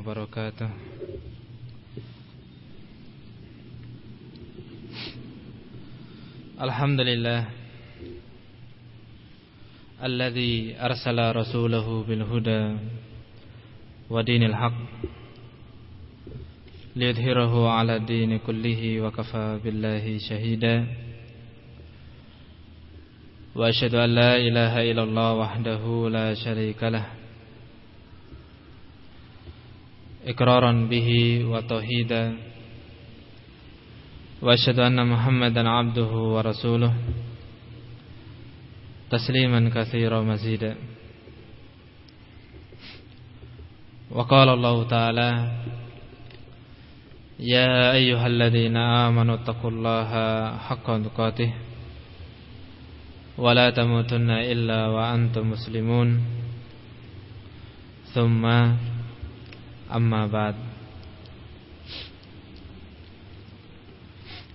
وبركاته. الحمد لله الذي أرسل رسوله بالهدى ودين الحق ليظهره على الدين كله وكفى بالله شهيدا. وأشهد أن لا إله إلا الله وحده لا شريك له. إقرارا به وتوحيدا. وأشهد أن محمدا عبده ورسوله. تسليما كثيرا مزيدا وقال الله تعالى يا أيها الذين آمنوا اتقوا الله حق تقاته ولا تموتن إلا وأنتم مسلمون. ثم Amma ba'd.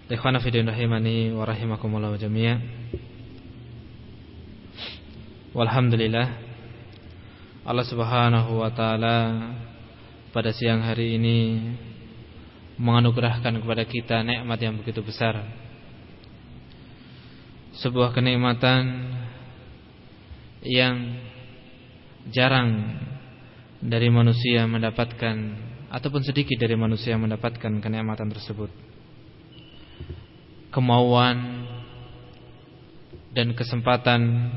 Ikhwana fidin rahimani wa rahimakumullah jami'a. Walhamdulillah Allah subhanahu wa ta'ala Pada siang hari ini Menganugerahkan kepada kita nikmat yang begitu besar. Sebuah kenikmatan Yang jarang dari manusia mendapatkan Ataupun sedikit dari manusia mendapatkan kenikmatan tersebut kemauan dan kesempatan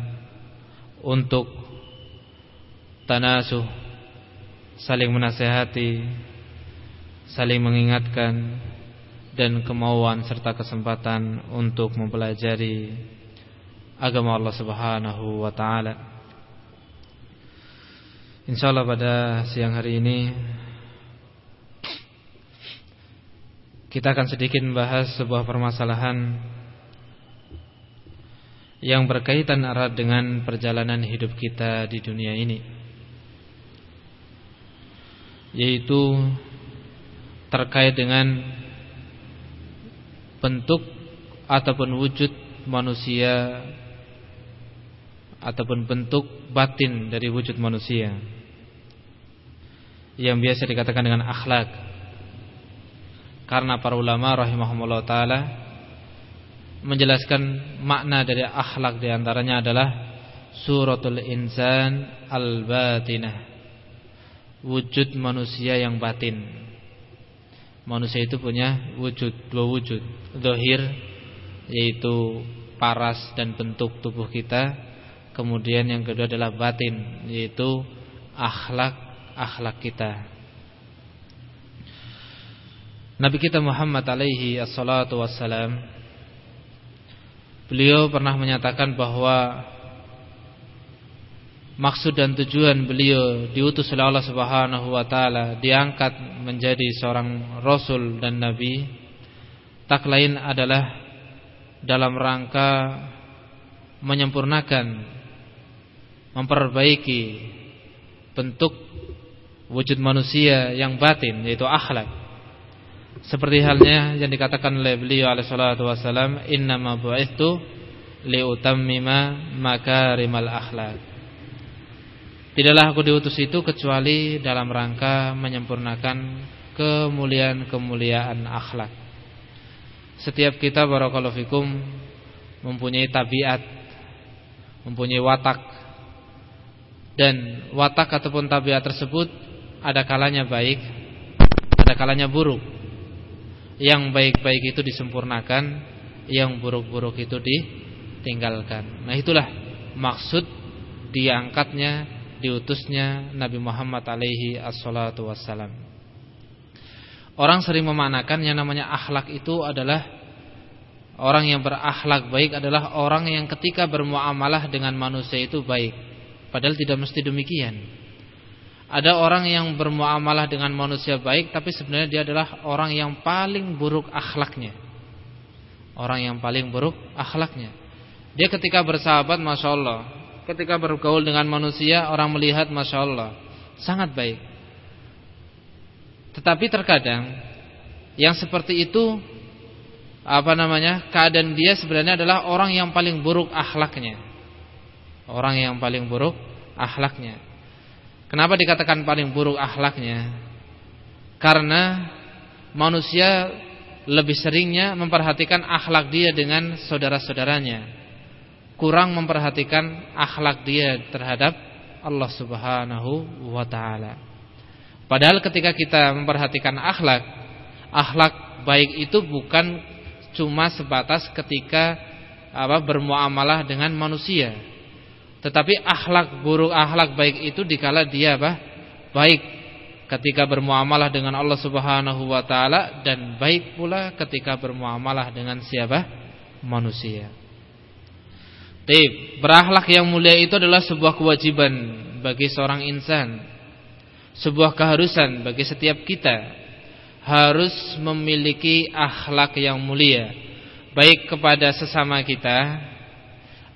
untuk tanasuh saling menasehati saling mengingatkan dan kemauan serta kesempatan untuk mempelajari agama Allah Subhanahu wa taala. Insyaallah pada siang hari ini Kita akan sedikit membahas sebuah permasalahan yang berkaitan erat dengan perjalanan hidup kita di dunia ini. Yaitu terkait dengan bentuk ataupun wujud manusia ataupun bentuk batin dari wujud manusia yang biasa dikatakan dengan akhlak karena para ulama rahimahumullah taala menjelaskan makna dari akhlak di antaranya adalah suratul insan al-batinah. Wujud manusia yang batin. Manusia itu punya wujud dua wujud, zahir yaitu paras dan bentuk tubuh kita. Kemudian yang kedua adalah batin yaitu akhlak akhlak kita. Nabi kita Muhammad alaihi assalatu wassalam Beliau pernah menyatakan bahwa Maksud dan tujuan beliau diutus oleh Allah subhanahu wa ta'ala Diangkat menjadi seorang Rasul dan Nabi Tak lain adalah Dalam rangka Menyempurnakan Memperbaiki Bentuk Wujud manusia yang batin Yaitu akhlak seperti halnya yang dikatakan oleh beliau alaihi salatu wasallam, "Innama bu'itsu liutammima makarimal akhlak." Tidaklah aku diutus itu kecuali dalam rangka menyempurnakan kemuliaan-kemuliaan akhlak. Setiap kita barakallahu fikum mempunyai tabiat, mempunyai watak. Dan watak ataupun tabiat tersebut ada kalanya baik, ada kalanya buruk. Yang baik-baik itu disempurnakan Yang buruk-buruk itu ditinggalkan. Nah itulah maksud diangkatnya Diutusnya Nabi Muhammad alaihi assalatu wassalam. Orang sering memanakan yang namanya akhlak itu adalah Orang yang berakhlak baik adalah orang yang ketika bermuamalah dengan manusia itu baik. Padahal tidak mesti demikian ada orang yang bermuamalah dengan manusia baik Tapi sebenarnya dia adalah orang yang paling buruk akhlaknya. Orang yang paling buruk akhlaknya. Dia ketika bersahabat Masya Allah Ketika bergaul dengan manusia Orang melihat Masya Allah Sangat baik. Tetapi terkadang Yang seperti itu Apa namanya Keadaan dia sebenarnya adalah orang yang paling buruk akhlaknya. Orang yang paling buruk akhlaknya Kenapa dikatakan paling buruk akhlaknya? Karena manusia lebih seringnya memperhatikan akhlak dia dengan saudara-saudaranya. Kurang memperhatikan akhlak dia terhadap Allah Subhanahu wa taala. Padahal ketika kita memperhatikan akhlak, akhlak baik itu bukan cuma sebatas ketika apa bermuamalah dengan manusia. Tetapi akhlak buruk, akhlak baik itu dikala dia apa? baik ketika bermuamalah dengan Allah Subhanahu wa taala dan baik pula ketika bermuamalah dengan siapa? manusia. Tip, berakhlak yang mulia itu adalah sebuah kewajiban bagi seorang insan. Sebuah keharusan bagi setiap kita harus memiliki akhlak yang mulia baik kepada sesama kita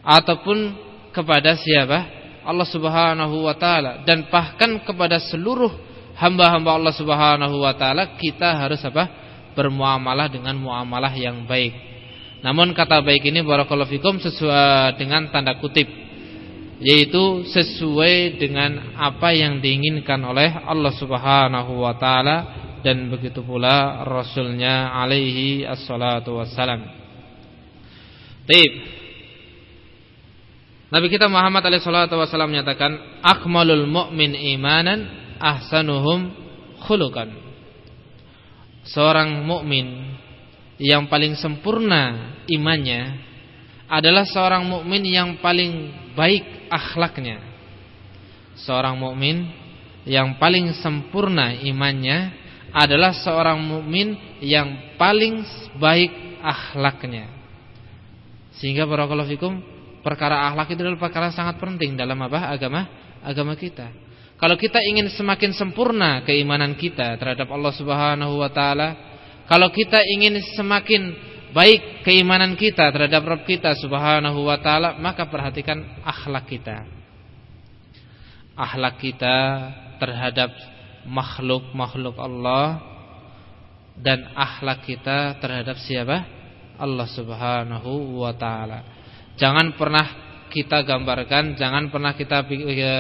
ataupun kepada siapa? Allah Subhanahu wa taala dan bahkan kepada seluruh hamba-hamba Allah Subhanahu wa taala kita harus apa? bermuamalah dengan muamalah yang baik. Namun kata baik ini barakallahu fikum sesuai dengan tanda kutip yaitu sesuai dengan apa yang diinginkan oleh Allah Subhanahu wa taala dan begitu pula rasulnya alaihi assalatu wassalam. Baik. Nabi kita Muhammad alaihi salatu wasallam menyatakan akmalul mu'min imanan ahsanuhum khuluqan. Seorang mukmin yang paling sempurna imannya adalah seorang mukmin yang paling baik akhlaknya. Seorang mukmin yang paling sempurna imannya adalah seorang mukmin yang paling baik akhlaknya. Sehingga barakallahu fikum perkara akhlak itu adalah perkara sangat penting dalam apa? agama agama kita. Kalau kita ingin semakin sempurna keimanan kita terhadap Allah Subhanahu wa taala, kalau kita ingin semakin baik keimanan kita terhadap Rabb kita Subhanahu wa taala, maka perhatikan akhlak kita. Akhlak kita terhadap makhluk-makhluk Allah dan akhlak kita terhadap siapa? Allah Subhanahu wa taala. Jangan pernah kita gambarkan, jangan pernah kita e,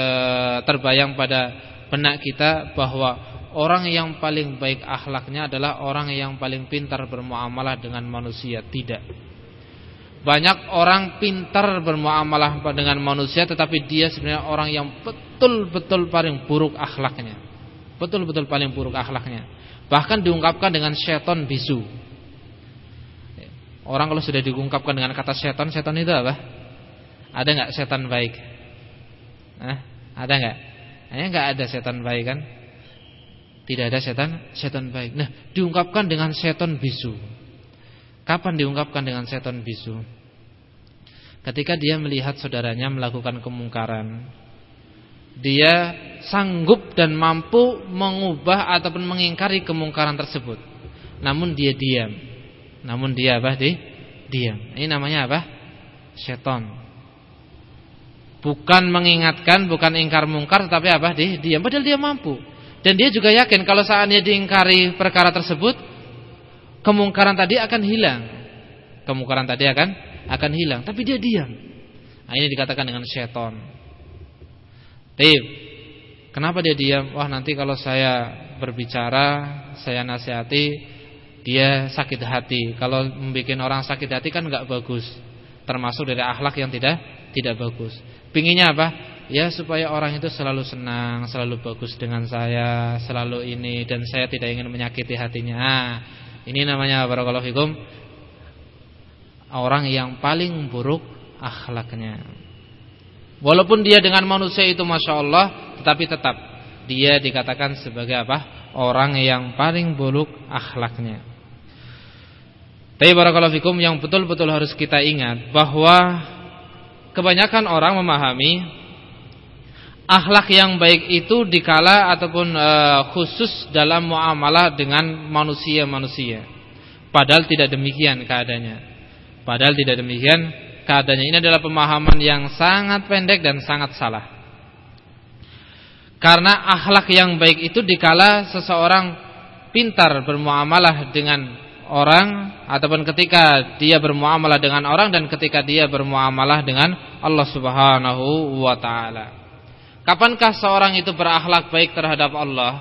terbayang pada benak kita bahwa orang yang paling baik akhlaknya adalah orang yang paling pintar bermuamalah dengan manusia. Tidak. Banyak orang pintar bermuamalah dengan manusia tetapi dia sebenarnya orang yang betul-betul paling buruk akhlaknya betul-betul paling buruk akhlaknya. Bahkan diungkapkan dengan seton bisu. Orang kalau sudah diungkapkan dengan kata seton, seton itu apa? Ada nggak setan baik? Nah, ada nggak? Hanya nggak ada setan baik kan? Tidak ada setan, setan baik. Nah, diungkapkan dengan seton bisu. Kapan diungkapkan dengan seton bisu? Ketika dia melihat saudaranya melakukan kemungkaran, dia sanggup dan mampu mengubah ataupun mengingkari kemungkaran tersebut. Namun dia diam. Namun dia apa? Di diam. Ini namanya apa? Seton. Bukan mengingatkan, bukan ingkar mungkar, tapi apa? Di diam. Padahal dia mampu. Dan dia juga yakin kalau saatnya diingkari perkara tersebut, kemungkaran tadi akan hilang. Kemungkaran tadi akan akan hilang, tapi dia diam. Nah, ini dikatakan dengan seton. Tib. Kenapa dia diam? Wah nanti kalau saya berbicara, saya nasihati, dia sakit hati. Kalau membuat orang sakit hati kan nggak bagus. Termasuk dari akhlak yang tidak tidak bagus. Pinginnya apa? Ya supaya orang itu selalu senang, selalu bagus dengan saya, selalu ini dan saya tidak ingin menyakiti hatinya. Ah, ini namanya barakallahu fikum orang yang paling buruk akhlaknya. Walaupun dia dengan manusia itu Masya Allah Tetapi tetap Dia dikatakan sebagai apa? Orang yang paling buruk akhlaknya Tapi barakallahu fikum Yang betul-betul harus kita ingat Bahwa Kebanyakan orang memahami Akhlak yang baik itu dikala Ataupun uh, khusus dalam muamalah Dengan manusia-manusia Padahal tidak demikian keadaannya Padahal tidak demikian keadaannya. Ini adalah pemahaman yang sangat pendek dan sangat salah. Karena akhlak yang baik itu dikala seseorang pintar bermuamalah dengan orang ataupun ketika dia bermuamalah dengan orang dan ketika dia bermuamalah dengan Allah Subhanahu wa taala. Kapankah seorang itu berakhlak baik terhadap Allah?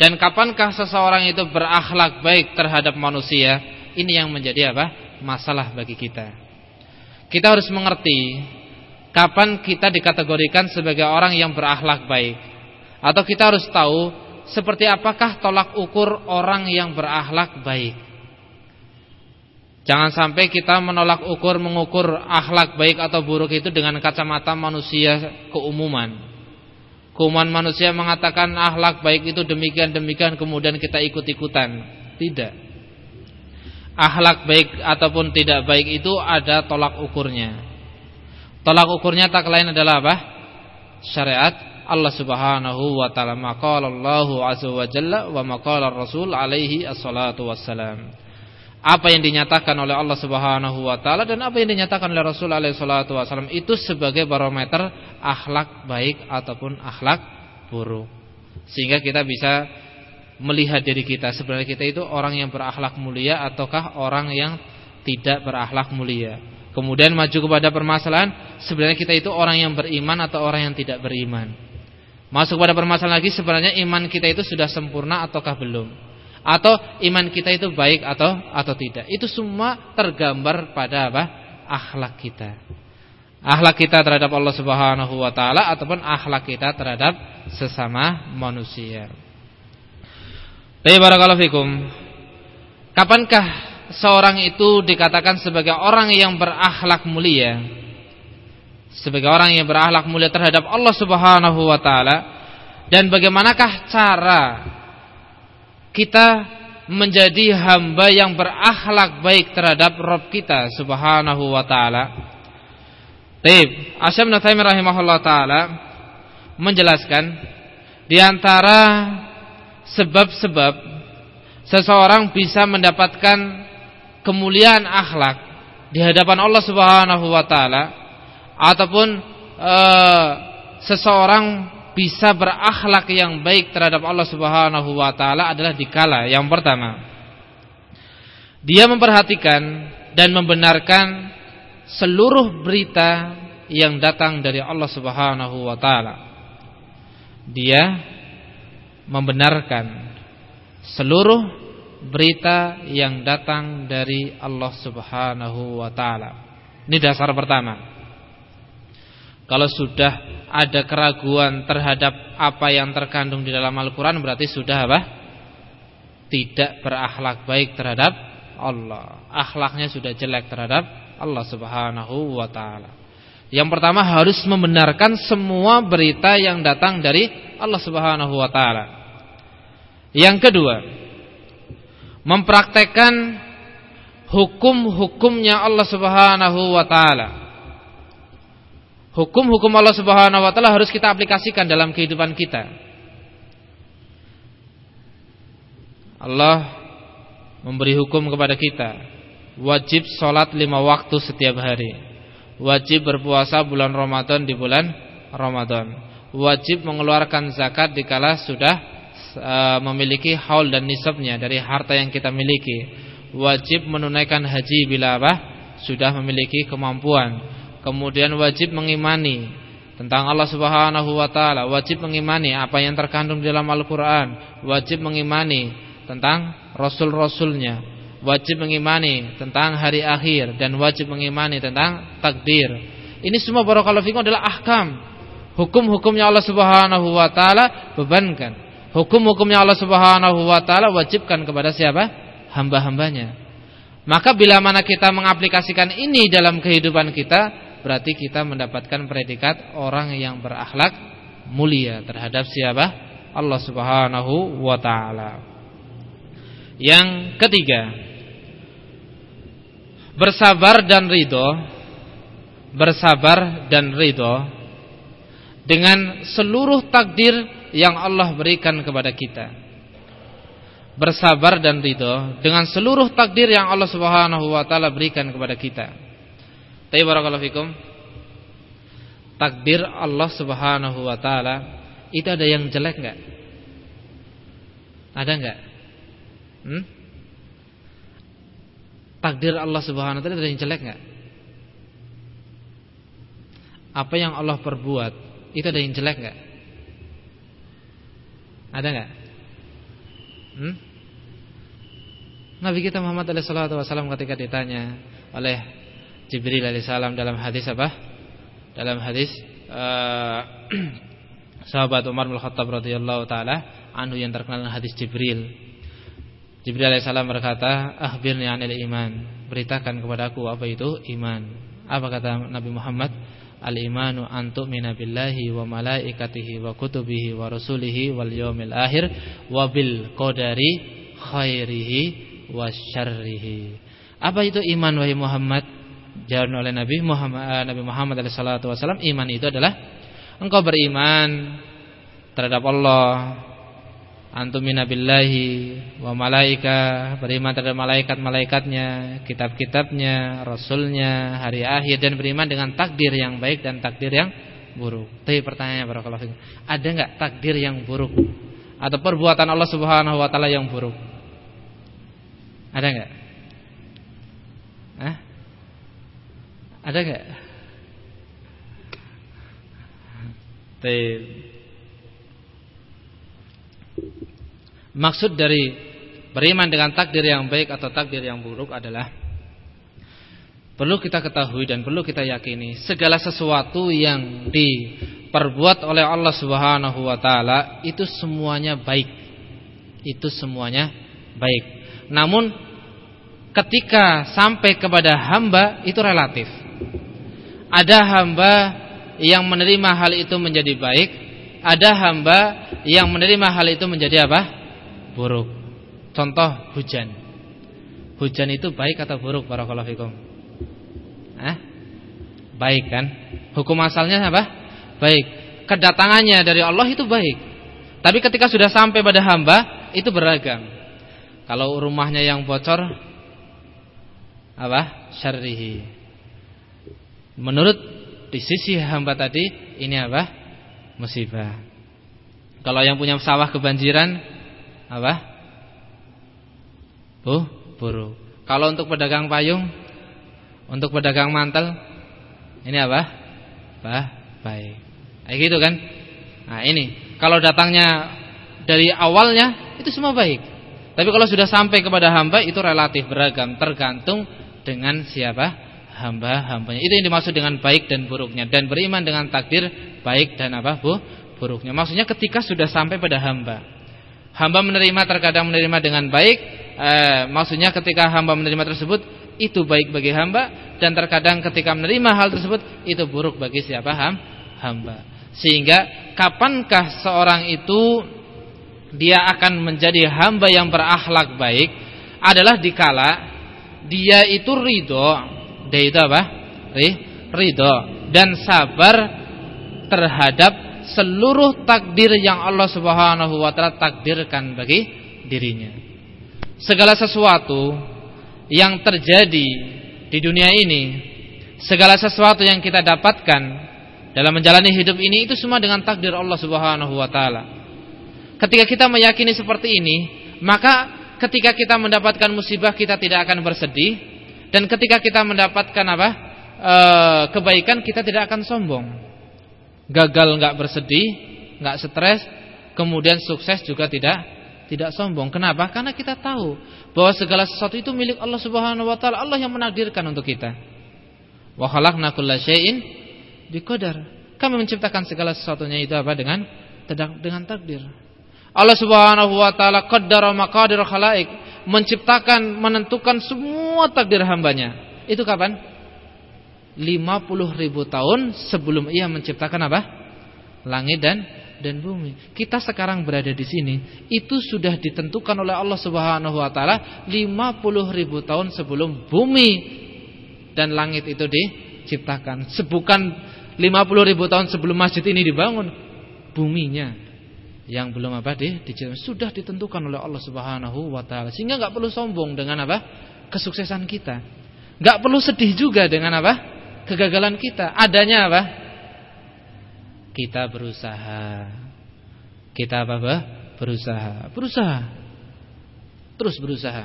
Dan kapankah seseorang itu berakhlak baik terhadap manusia? Ini yang menjadi apa? Masalah bagi kita. Kita harus mengerti kapan kita dikategorikan sebagai orang yang berakhlak baik. Atau kita harus tahu seperti apakah tolak ukur orang yang berakhlak baik. Jangan sampai kita menolak ukur mengukur akhlak baik atau buruk itu dengan kacamata manusia keumuman. Kuman manusia mengatakan akhlak baik itu demikian-demikian kemudian kita ikut-ikutan. Tidak. Akhlak baik ataupun tidak baik itu ada tolak ukurnya. Tolak ukurnya tak lain adalah apa? Syariat Allah Subhanahu wa taala. Maqala Allahu azza wa jalla wa maqala Rasul alaihi assalatu wassalam apa yang dinyatakan oleh Allah Subhanahu wa taala dan apa yang dinyatakan oleh Rasul alaihi salatu wasallam itu sebagai barometer akhlak baik ataupun akhlak buruk. Sehingga kita bisa melihat diri kita sebenarnya kita itu orang yang berakhlak mulia ataukah orang yang tidak berakhlak mulia. Kemudian maju kepada permasalahan sebenarnya kita itu orang yang beriman atau orang yang tidak beriman. Masuk pada permasalahan lagi sebenarnya iman kita itu sudah sempurna ataukah belum atau iman kita itu baik atau atau tidak. Itu semua tergambar pada apa? akhlak kita. Akhlak kita terhadap Allah Subhanahu wa taala ataupun akhlak kita terhadap sesama manusia. Baik barakallahu fikum. Kapankah seorang itu dikatakan sebagai orang yang berakhlak mulia? Sebagai orang yang berakhlak mulia terhadap Allah Subhanahu wa taala dan bagaimanakah cara kita menjadi hamba yang berakhlak baik terhadap Rabb kita Subhanahu wa taala. Taib, Asyam Nataimi rahimahullah taala menjelaskan di antara sebab-sebab seseorang bisa mendapatkan kemuliaan akhlak di hadapan Allah Subhanahu wa taala ataupun uh, seseorang bisa berakhlak yang baik terhadap Allah Subhanahu wa taala adalah dikala yang pertama dia memperhatikan dan membenarkan seluruh berita yang datang dari Allah Subhanahu wa taala. Dia membenarkan seluruh berita yang datang dari Allah Subhanahu wa taala. Ini dasar pertama. Kalau sudah ada keraguan terhadap apa yang terkandung di dalam Al-Quran Berarti sudah apa? Tidak berakhlak baik terhadap Allah. Akhlaknya sudah jelek terhadap Allah subhanahu wa ta'ala. Yang pertama harus membenarkan semua berita yang datang dari Allah subhanahu wa ta'ala. Yang kedua Mempraktekkan hukum-hukumnya Allah subhanahu wa ta'ala Hukum-hukum Allah Subhanahu wa taala harus kita aplikasikan dalam kehidupan kita. Allah memberi hukum kepada kita wajib sholat lima waktu setiap hari. Wajib berpuasa bulan Ramadan di bulan Ramadan. Wajib mengeluarkan zakat dikala sudah uh, memiliki haul dan nisabnya dari harta yang kita miliki. Wajib menunaikan haji bila apa? Sudah memiliki kemampuan kemudian wajib mengimani tentang Allah Subhanahu wa taala, wajib mengimani apa yang terkandung dalam Al-Qur'an, wajib mengimani tentang rasul-rasulnya, wajib mengimani tentang hari akhir dan wajib mengimani tentang takdir. Ini semua barakallahu fikum adalah ahkam. Hukum-hukumnya Allah Subhanahu wa taala bebankan. Hukum-hukumnya Allah Subhanahu wa taala wajibkan kepada siapa? Hamba-hambanya. Maka bila mana kita mengaplikasikan ini dalam kehidupan kita, berarti kita mendapatkan predikat orang yang berakhlak mulia terhadap siapa? Allah Subhanahu wa taala. Yang ketiga, bersabar dan ridho, bersabar dan ridho dengan seluruh takdir yang Allah berikan kepada kita. Bersabar dan ridho dengan seluruh takdir yang Allah Subhanahu wa taala berikan kepada kita. Tapi barakallahu fikum. Takdir Allah Subhanahu wa taala itu ada yang jelek enggak? Ada enggak? Hmm? Takdir Allah Subhanahu wa taala ada yang jelek enggak? Apa yang Allah perbuat itu ada yang jelek enggak? Ada enggak? Hmm? Nabi kita Muhammad SAW ketika ditanya oleh Jibril alaihissalam dalam hadis apa? Dalam hadis uh, sahabat Umar bin Khattab radhiyallahu taala anhu yang terkenal dengan hadis Jibril. Jibril alaihissalam berkata, "Akhbirni 'anil iman." Beritakan kepadaku apa itu iman. Apa kata Nabi Muhammad? Al-imanu an tu'mina billahi wa malaikatihi wa kutubihi wa rasulihi wal yawmil akhir wa bil qadari khairihi wa syarrihi. Apa itu iman wahai Muhammad? Jawab oleh Nabi Muhammad uh, Nabi Muhammad wasallam, iman itu adalah engkau beriman terhadap Allah, antumina billahi wa malaika beriman terhadap malaikat-malaikatnya, kitab-kitabnya, rasulnya, hari akhir dan beriman dengan takdir yang baik dan takdir yang buruk. Tapi pertanyaannya barakallahu fikum, ada enggak takdir yang buruk atau perbuatan Allah Subhanahu wa taala yang buruk? Ada enggak? Hah? Ada enggak? Baik. Maksud dari beriman dengan takdir yang baik atau takdir yang buruk adalah perlu kita ketahui dan perlu kita yakini segala sesuatu yang diperbuat oleh Allah Subhanahu wa taala itu semuanya baik. Itu semuanya baik. Namun ketika sampai kepada hamba itu relatif. Ada hamba yang menerima hal itu menjadi baik, ada hamba yang menerima hal itu menjadi apa? buruk. Contoh hujan. Hujan itu baik atau buruk barakallahu? Hah? Baik kan? Hukum asalnya apa? Baik. Kedatangannya dari Allah itu baik. Tapi ketika sudah sampai pada hamba itu beragam. Kalau rumahnya yang bocor apa? Syarrihi. Menurut di sisi hamba tadi ini apa? Musibah. Kalau yang punya sawah kebanjiran apa? Bu, buruk. Kalau untuk pedagang payung, untuk pedagang mantel, ini apa? Bah, baik. Kayak gitu kan? Nah, ini kalau datangnya dari awalnya itu semua baik. Tapi kalau sudah sampai kepada hamba itu relatif beragam, tergantung dengan siapa hamba-hambanya. Itu yang dimaksud dengan baik dan buruknya dan beriman dengan takdir baik dan apa? Bu, buruknya. Maksudnya ketika sudah sampai pada hamba. Hamba menerima terkadang menerima dengan baik eh, Maksudnya ketika hamba menerima tersebut Itu baik bagi hamba Dan terkadang ketika menerima hal tersebut Itu buruk bagi siapa hamba Sehingga kapankah seorang itu Dia akan menjadi hamba yang berakhlak baik Adalah dikala Dia itu ridho Dia itu apa? Ridho Dan sabar terhadap seluruh takdir yang Allah Subhanahu wa taala takdirkan bagi dirinya. Segala sesuatu yang terjadi di dunia ini, segala sesuatu yang kita dapatkan dalam menjalani hidup ini itu semua dengan takdir Allah Subhanahu wa taala. Ketika kita meyakini seperti ini, maka ketika kita mendapatkan musibah kita tidak akan bersedih dan ketika kita mendapatkan apa? E, kebaikan kita tidak akan sombong gagal nggak bersedih, nggak stres, kemudian sukses juga tidak tidak sombong. Kenapa? Karena kita tahu bahwa segala sesuatu itu milik Allah Subhanahu wa taala. Allah yang menakdirkan untuk kita. Wa khalaqna biqadar. Kami menciptakan segala sesuatunya itu apa dengan dengan takdir. Allah Subhanahu wa taala qaddara maqadir khalaik, menciptakan menentukan semua takdir hambanya. Itu kapan? 50 ribu tahun sebelum ia menciptakan apa? Langit dan dan bumi. Kita sekarang berada di sini, itu sudah ditentukan oleh Allah Subhanahu wa taala 50 ribu tahun sebelum bumi dan langit itu diciptakan. Sebukan 50 ribu tahun sebelum masjid ini dibangun, buminya yang belum apa deh sudah ditentukan oleh Allah Subhanahu wa taala. Sehingga nggak perlu sombong dengan apa? kesuksesan kita. nggak perlu sedih juga dengan apa? kegagalan kita. Adanya apa? Kita berusaha. Kita apa? apa? Berusaha. Berusaha. Terus berusaha.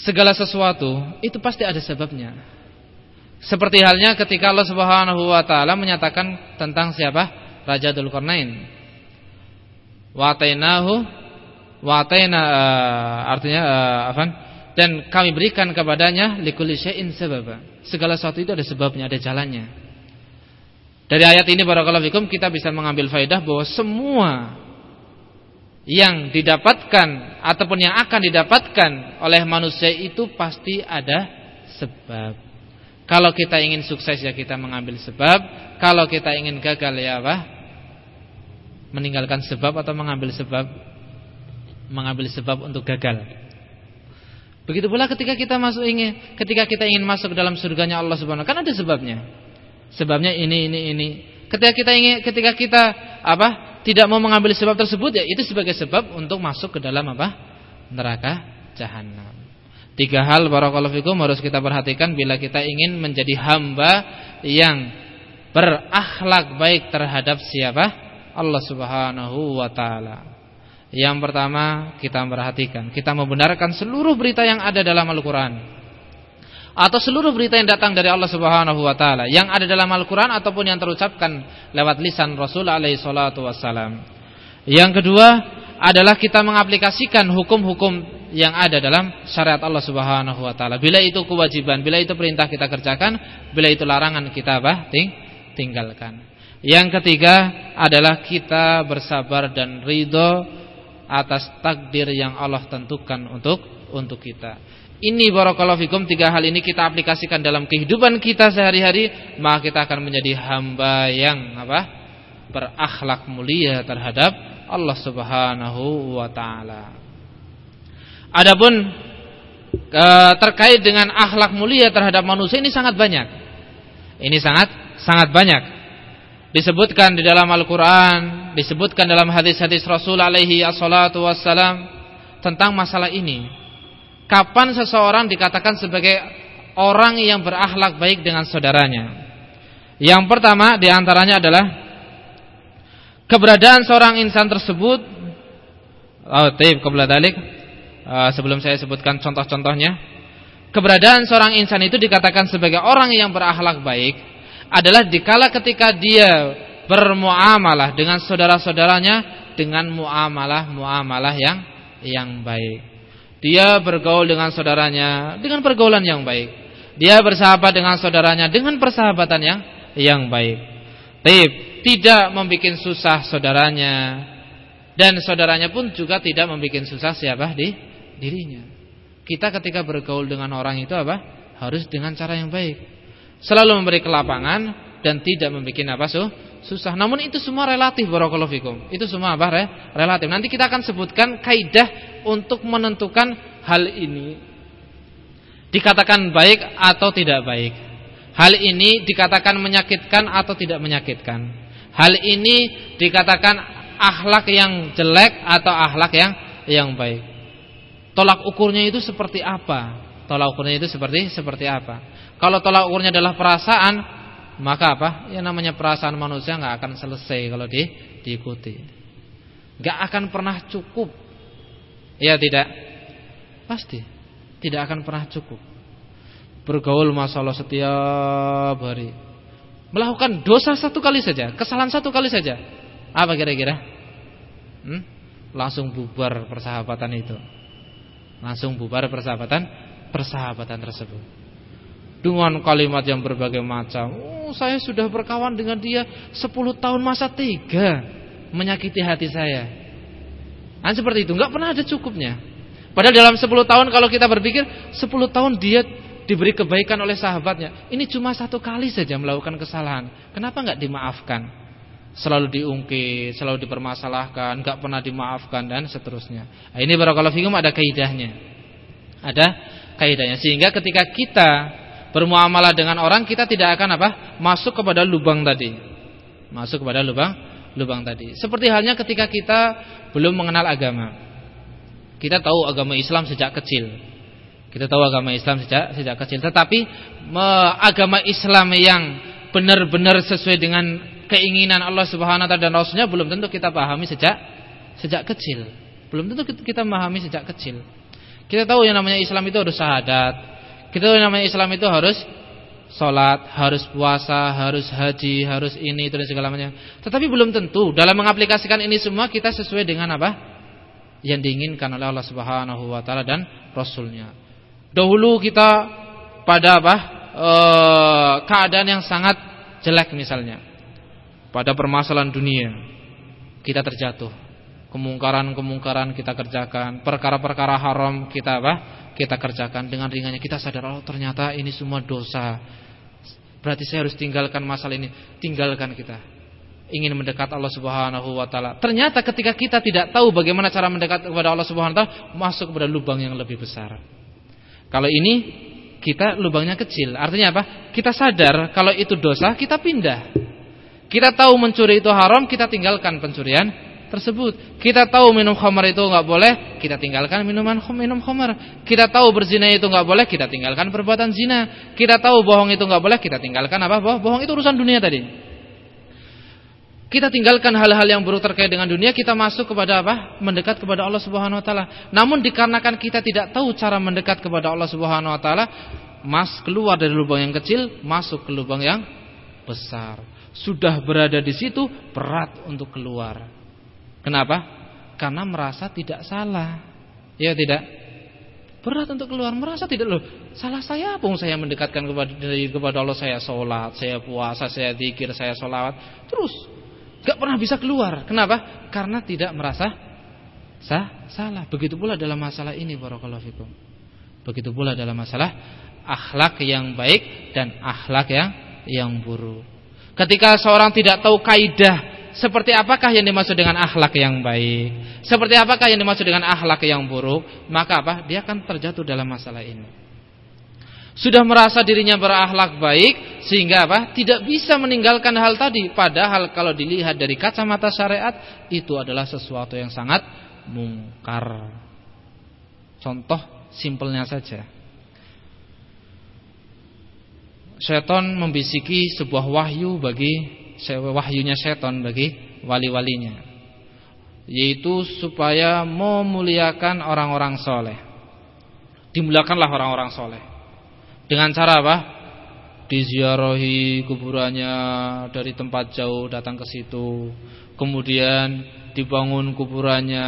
Segala sesuatu itu pasti ada sebabnya. Seperti halnya ketika Allah Subhanahu wa taala menyatakan tentang siapa? Raja Dzulqarnain. Wa atainahu wa ataina uh, artinya uh, afan dan kami berikan kepadanya likulli syai'in. Segala sesuatu itu ada sebabnya, ada jalannya. Dari ayat ini barakallahu fikum kita bisa mengambil faedah bahwa semua yang didapatkan ataupun yang akan didapatkan oleh manusia itu pasti ada sebab. Kalau kita ingin sukses ya kita mengambil sebab, kalau kita ingin gagal ya apa? Meninggalkan sebab atau mengambil sebab? Mengambil sebab untuk gagal. Begitu pula ketika kita masuk ingin ketika kita ingin masuk dalam surganya Allah Subhanahu kan ada sebabnya. Sebabnya ini ini ini. Ketika kita ingin ketika kita apa? tidak mau mengambil sebab tersebut ya itu sebagai sebab untuk masuk ke dalam apa? neraka jahanam. Tiga hal barakallahu fikum harus kita perhatikan bila kita ingin menjadi hamba yang berakhlak baik terhadap siapa? Allah Subhanahu wa taala. Yang pertama kita memperhatikan Kita membenarkan seluruh berita yang ada dalam Al-Quran Atau seluruh berita yang datang dari Allah subhanahu wa ta'ala Yang ada dalam Al-Quran ataupun yang terucapkan Lewat lisan Rasul alaihi wassalam Yang kedua adalah kita mengaplikasikan hukum-hukum yang ada dalam syariat Allah Subhanahu wa taala. Bila itu kewajiban, bila itu perintah kita kerjakan, bila itu larangan kita apa? Ting tinggalkan. Yang ketiga adalah kita bersabar dan ridho atas takdir yang Allah tentukan untuk untuk kita. Ini barakallahu fikum tiga hal ini kita aplikasikan dalam kehidupan kita sehari-hari, maka kita akan menjadi hamba yang apa? berakhlak mulia terhadap Allah Subhanahu wa taala. Adapun e, terkait dengan akhlak mulia terhadap manusia ini sangat banyak. Ini sangat sangat banyak disebutkan di dalam Al-Quran, disebutkan dalam hadis-hadis Rasul alaihi assalatu wassalam tentang masalah ini. Kapan seseorang dikatakan sebagai orang yang berakhlak baik dengan saudaranya? Yang pertama di antaranya adalah keberadaan seorang insan tersebut. Oh, qabla dalik. Uh, sebelum saya sebutkan contoh-contohnya, keberadaan seorang insan itu dikatakan sebagai orang yang berakhlak baik adalah dikala ketika dia bermuamalah dengan saudara-saudaranya dengan muamalah-muamalah yang yang baik. Dia bergaul dengan saudaranya dengan pergaulan yang baik. Dia bersahabat dengan saudaranya dengan persahabatan yang yang baik. Tip, tidak membuat susah saudaranya dan saudaranya pun juga tidak membuat susah siapa di dirinya. Kita ketika bergaul dengan orang itu apa? Harus dengan cara yang baik selalu memberi kelapangan dan tidak membuat apa su susah. Namun itu semua relatif barakallahu fikum. Itu semua apa re? relatif. Nanti kita akan sebutkan kaidah untuk menentukan hal ini dikatakan baik atau tidak baik. Hal ini dikatakan menyakitkan atau tidak menyakitkan. Hal ini dikatakan akhlak yang jelek atau akhlak yang yang baik. Tolak ukurnya itu seperti apa? Tolak ukurnya itu seperti seperti apa? Kalau tolak ukurnya adalah perasaan, maka apa? Ya namanya perasaan manusia nggak akan selesai kalau di, diikuti. Nggak akan pernah cukup. Ya tidak? Pasti tidak akan pernah cukup. Bergaul masalah setiap hari. Melakukan dosa satu kali saja, kesalahan satu kali saja. Apa kira-kira? Hmm? Langsung bubar persahabatan itu. Langsung bubar persahabatan persahabatan tersebut. Dengan kalimat yang berbagai macam. Oh, saya sudah berkawan dengan dia 10 tahun masa tiga menyakiti hati saya. Nah, seperti itu, nggak pernah ada cukupnya. Padahal dalam 10 tahun kalau kita berpikir 10 tahun dia diberi kebaikan oleh sahabatnya. Ini cuma satu kali saja melakukan kesalahan. Kenapa nggak dimaafkan? Selalu diungkit, selalu dipermasalahkan, nggak pernah dimaafkan dan seterusnya. Nah, ini barakallahu fikum ada kaidahnya. Ada kaidahnya sehingga ketika kita bermuamalah dengan orang kita tidak akan apa? masuk kepada lubang tadi. Masuk kepada lubang lubang tadi. Seperti halnya ketika kita belum mengenal agama. Kita tahu agama Islam sejak kecil. Kita tahu agama Islam sejak sejak kecil, tetapi agama Islam yang benar-benar sesuai dengan keinginan Allah Subhanahu wa taala dan Rasulnya belum tentu kita pahami sejak sejak kecil. Belum tentu kita memahami sejak kecil. Kita tahu yang namanya Islam itu harus syahadat. Kita yang namanya Islam itu harus sholat, harus puasa, harus haji, harus ini itu dan segala macam. Tetapi belum tentu dalam mengaplikasikan ini semua kita sesuai dengan apa? yang diinginkan oleh Allah Subhanahu wa taala dan rasulnya. Dahulu kita pada apa? E, keadaan yang sangat jelek misalnya. Pada permasalahan dunia kita terjatuh. Kemungkaran-kemungkaran kita kerjakan, perkara-perkara haram kita apa? Kita kerjakan dengan ringannya kita sadar oh ternyata ini semua dosa. Berarti saya harus tinggalkan masalah ini. Tinggalkan kita ingin mendekat Allah Subhanahu wa taala. Ternyata ketika kita tidak tahu bagaimana cara mendekat kepada Allah Subhanahu wa taala, masuk kepada lubang yang lebih besar. Kalau ini kita lubangnya kecil, artinya apa? Kita sadar kalau itu dosa, kita pindah. Kita tahu mencuri itu haram, kita tinggalkan pencurian tersebut. Kita tahu minum khamar itu enggak boleh, kita tinggalkan minuman minum khamar. Kita tahu berzina itu enggak boleh, kita tinggalkan perbuatan zina. Kita tahu bohong itu enggak boleh, kita tinggalkan apa? Bohong itu urusan dunia tadi. Kita tinggalkan hal-hal yang buruk terkait dengan dunia, kita masuk kepada apa? Mendekat kepada Allah Subhanahu wa taala. Namun dikarenakan kita tidak tahu cara mendekat kepada Allah Subhanahu wa taala, mas keluar dari lubang yang kecil, masuk ke lubang yang besar. Sudah berada di situ, berat untuk keluar. Kenapa? Karena merasa tidak salah. Ya tidak? Berat untuk keluar, merasa tidak loh. Salah saya apa saya mendekatkan kepada kepada Allah saya sholat, saya puasa, saya zikir, saya sholawat. Terus Gak pernah bisa keluar. Kenapa? Karena tidak merasa sah, salah. Begitu pula dalam masalah ini barakallahu fikum. Begitu pula dalam masalah akhlak yang baik dan akhlak yang yang buruk. Ketika seorang tidak tahu kaidah seperti apakah yang dimaksud dengan akhlak yang baik, seperti apakah yang dimaksud dengan akhlak yang buruk, maka apa? Dia akan terjatuh dalam masalah ini sudah merasa dirinya berakhlak baik sehingga apa? Tidak bisa meninggalkan hal tadi. Padahal kalau dilihat dari kacamata syariat itu adalah sesuatu yang sangat mungkar. Contoh simpelnya saja. Setan membisiki sebuah wahyu bagi wahyunya setan bagi wali-walinya. Yaitu supaya memuliakan orang-orang soleh. Dimuliakanlah orang-orang soleh. Dengan cara apa? Diziarahi kuburannya dari tempat jauh datang ke situ. Kemudian dibangun kuburannya,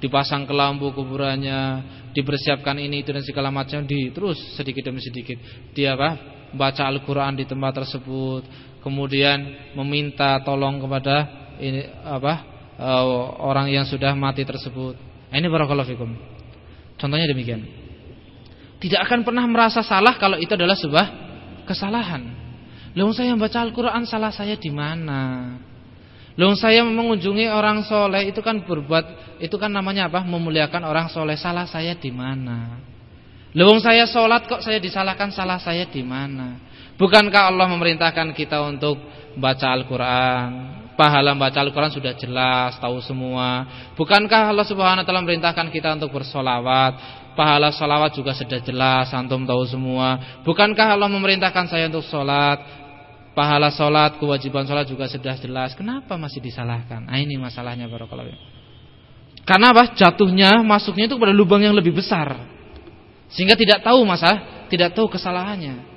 dipasang kelambu kuburannya, dipersiapkan ini itu dan segala macam di terus sedikit demi sedikit. Dia apa? Baca Al-Qur'an di tempat tersebut, kemudian meminta tolong kepada ini apa? Uh, orang yang sudah mati tersebut. Ini barakallahu fikum. Contohnya demikian tidak akan pernah merasa salah kalau itu adalah sebuah kesalahan. Lalu saya membaca Al-Quran salah saya di mana? Lalu saya mengunjungi orang soleh itu kan berbuat itu kan namanya apa? Memuliakan orang soleh salah saya di mana? Lalu saya sholat kok saya disalahkan salah saya di mana? Bukankah Allah memerintahkan kita untuk baca Al-Quran? Pahala baca Al-Quran sudah jelas, tahu semua. Bukankah Allah Subhanahu Wa Taala memerintahkan kita untuk bersolawat? Pahala salawat juga sudah jelas, antum tahu semua. Bukankah Allah memerintahkan saya untuk sholat? Pahala sholat, kewajiban sholat juga sudah jelas. Kenapa masih disalahkan? Nah, ini masalahnya barakallahu. Karena apa? Jatuhnya, masuknya itu pada lubang yang lebih besar. Sehingga tidak tahu masalah, tidak tahu kesalahannya.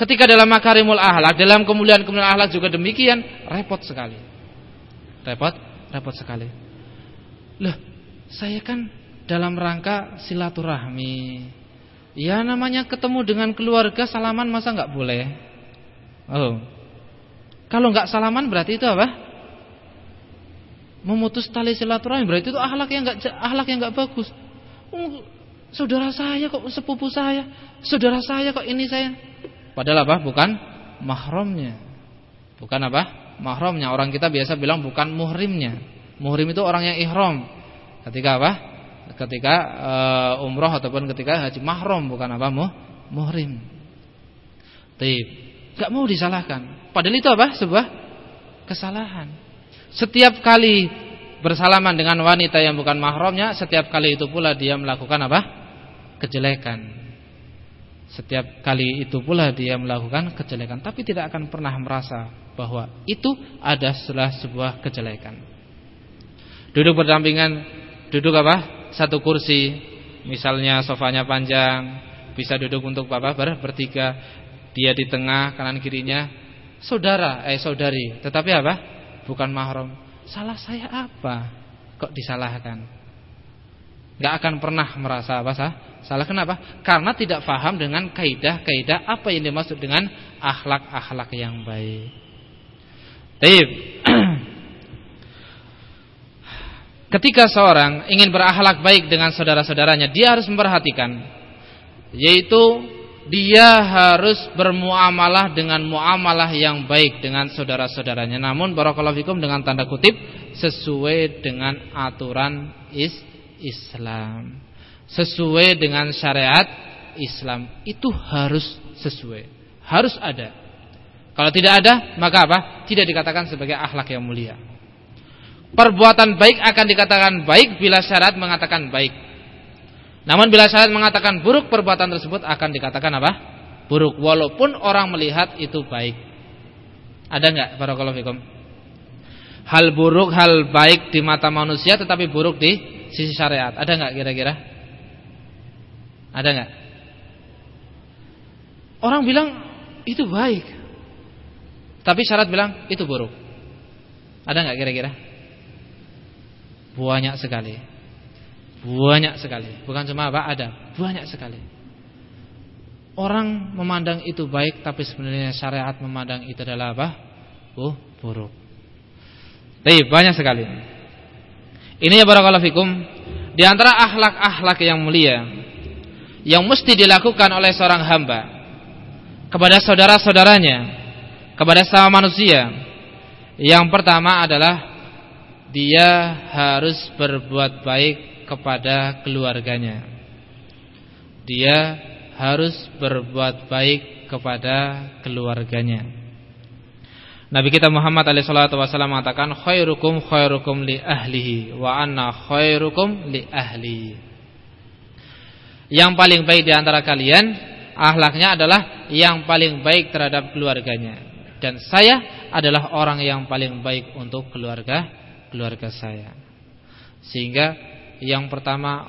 Ketika dalam makarimul ahlak, dalam kemuliaan-kemuliaan ahlak juga demikian, repot sekali. Repot, repot sekali. Loh, saya kan dalam rangka silaturahmi. Ya namanya ketemu dengan keluarga salaman masa nggak boleh? Oh. Kalau nggak salaman berarti itu apa? Memutus tali silaturahmi berarti itu akhlak yang nggak akhlak yang nggak bagus. Oh, saudara saya kok sepupu saya, saudara saya kok ini saya. Padahal apa? Bukan mahramnya. Bukan apa? Mahramnya. Orang kita biasa bilang bukan muhrimnya. Muhrim itu orang yang ihram. Ketika apa? ketika uh, umroh ataupun ketika haji mahram bukan apa mu muhrim. Tip. Gak mau disalahkan. Padahal itu apa? Sebuah kesalahan. Setiap kali bersalaman dengan wanita yang bukan mahramnya, setiap kali itu pula dia melakukan apa? kejelekan. Setiap kali itu pula dia melakukan kejelekan, tapi tidak akan pernah merasa bahwa itu adalah sebuah kejelekan. Duduk berdampingan, duduk apa? satu kursi, misalnya sofanya panjang, bisa duduk untuk bapak ber bertiga, dia di tengah kanan kirinya saudara eh saudari, tetapi apa? Bukan mahram. Salah saya apa? Kok disalahkan? nggak akan pernah merasa apa sah? Salah kenapa? Karena tidak paham dengan kaidah-kaidah apa yang dimaksud dengan akhlak-akhlak yang baik. Baik. Ketika seorang ingin berakhlak baik dengan saudara-saudaranya, dia harus memperhatikan yaitu dia harus bermuamalah dengan muamalah yang baik dengan saudara-saudaranya. Namun barakallahu fikum dengan tanda kutip sesuai dengan aturan is Islam. Sesuai dengan syariat Islam. Itu harus sesuai. Harus ada. Kalau tidak ada, maka apa? Tidak dikatakan sebagai akhlak yang mulia. Perbuatan baik akan dikatakan baik bila syarat mengatakan baik. Namun bila syarat mengatakan buruk, perbuatan tersebut akan dikatakan apa? Buruk walaupun orang melihat itu baik. Ada enggak barakallahu fikum? Hal buruk, hal baik di mata manusia tetapi buruk di sisi syariat. Ada enggak kira-kira? Ada enggak? Orang bilang itu baik. Tapi syarat bilang itu buruk. Ada enggak kira-kira? Banyak sekali. Banyak sekali. Bukan cuma apa ada, banyak sekali. Orang memandang itu baik tapi sebenarnya syariat memandang itu adalah apa? Oh, buruk. Tapi banyak sekali. Ini ya barakallahu fikum di antara akhlak-akhlak yang mulia yang mesti dilakukan oleh seorang hamba kepada saudara-saudaranya, kepada sama manusia. Yang pertama adalah dia harus berbuat baik kepada keluarganya. Dia harus berbuat baik kepada keluarganya. Nabi kita Muhammad alaihissalatu wasallam mengatakan khairukum khairukum li ahlihi wa anna khairukum li ahli. Yang paling baik di antara kalian akhlaknya adalah yang paling baik terhadap keluarganya dan saya adalah orang yang paling baik untuk keluarga keluarga saya. Sehingga yang pertama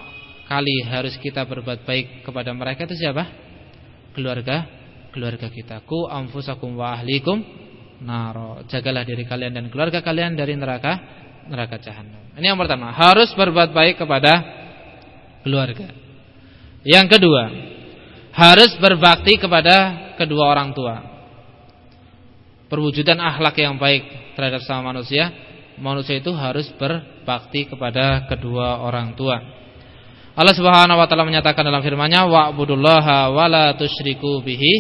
kali harus kita berbuat baik kepada mereka itu siapa? Keluarga keluarga kita. Ku anfusakum wa ahlikum naro. Jagalah diri kalian dan keluarga kalian dari neraka neraka jahanam. Ini yang pertama, harus berbuat baik kepada keluarga. Yang kedua, harus berbakti kepada kedua orang tua. Perwujudan akhlak yang baik terhadap sama manusia manusia itu harus berbakti kepada kedua orang tua. Allah Subhanahu wa taala menyatakan dalam firman-Nya wa'budullaha wa la tusyriku bihi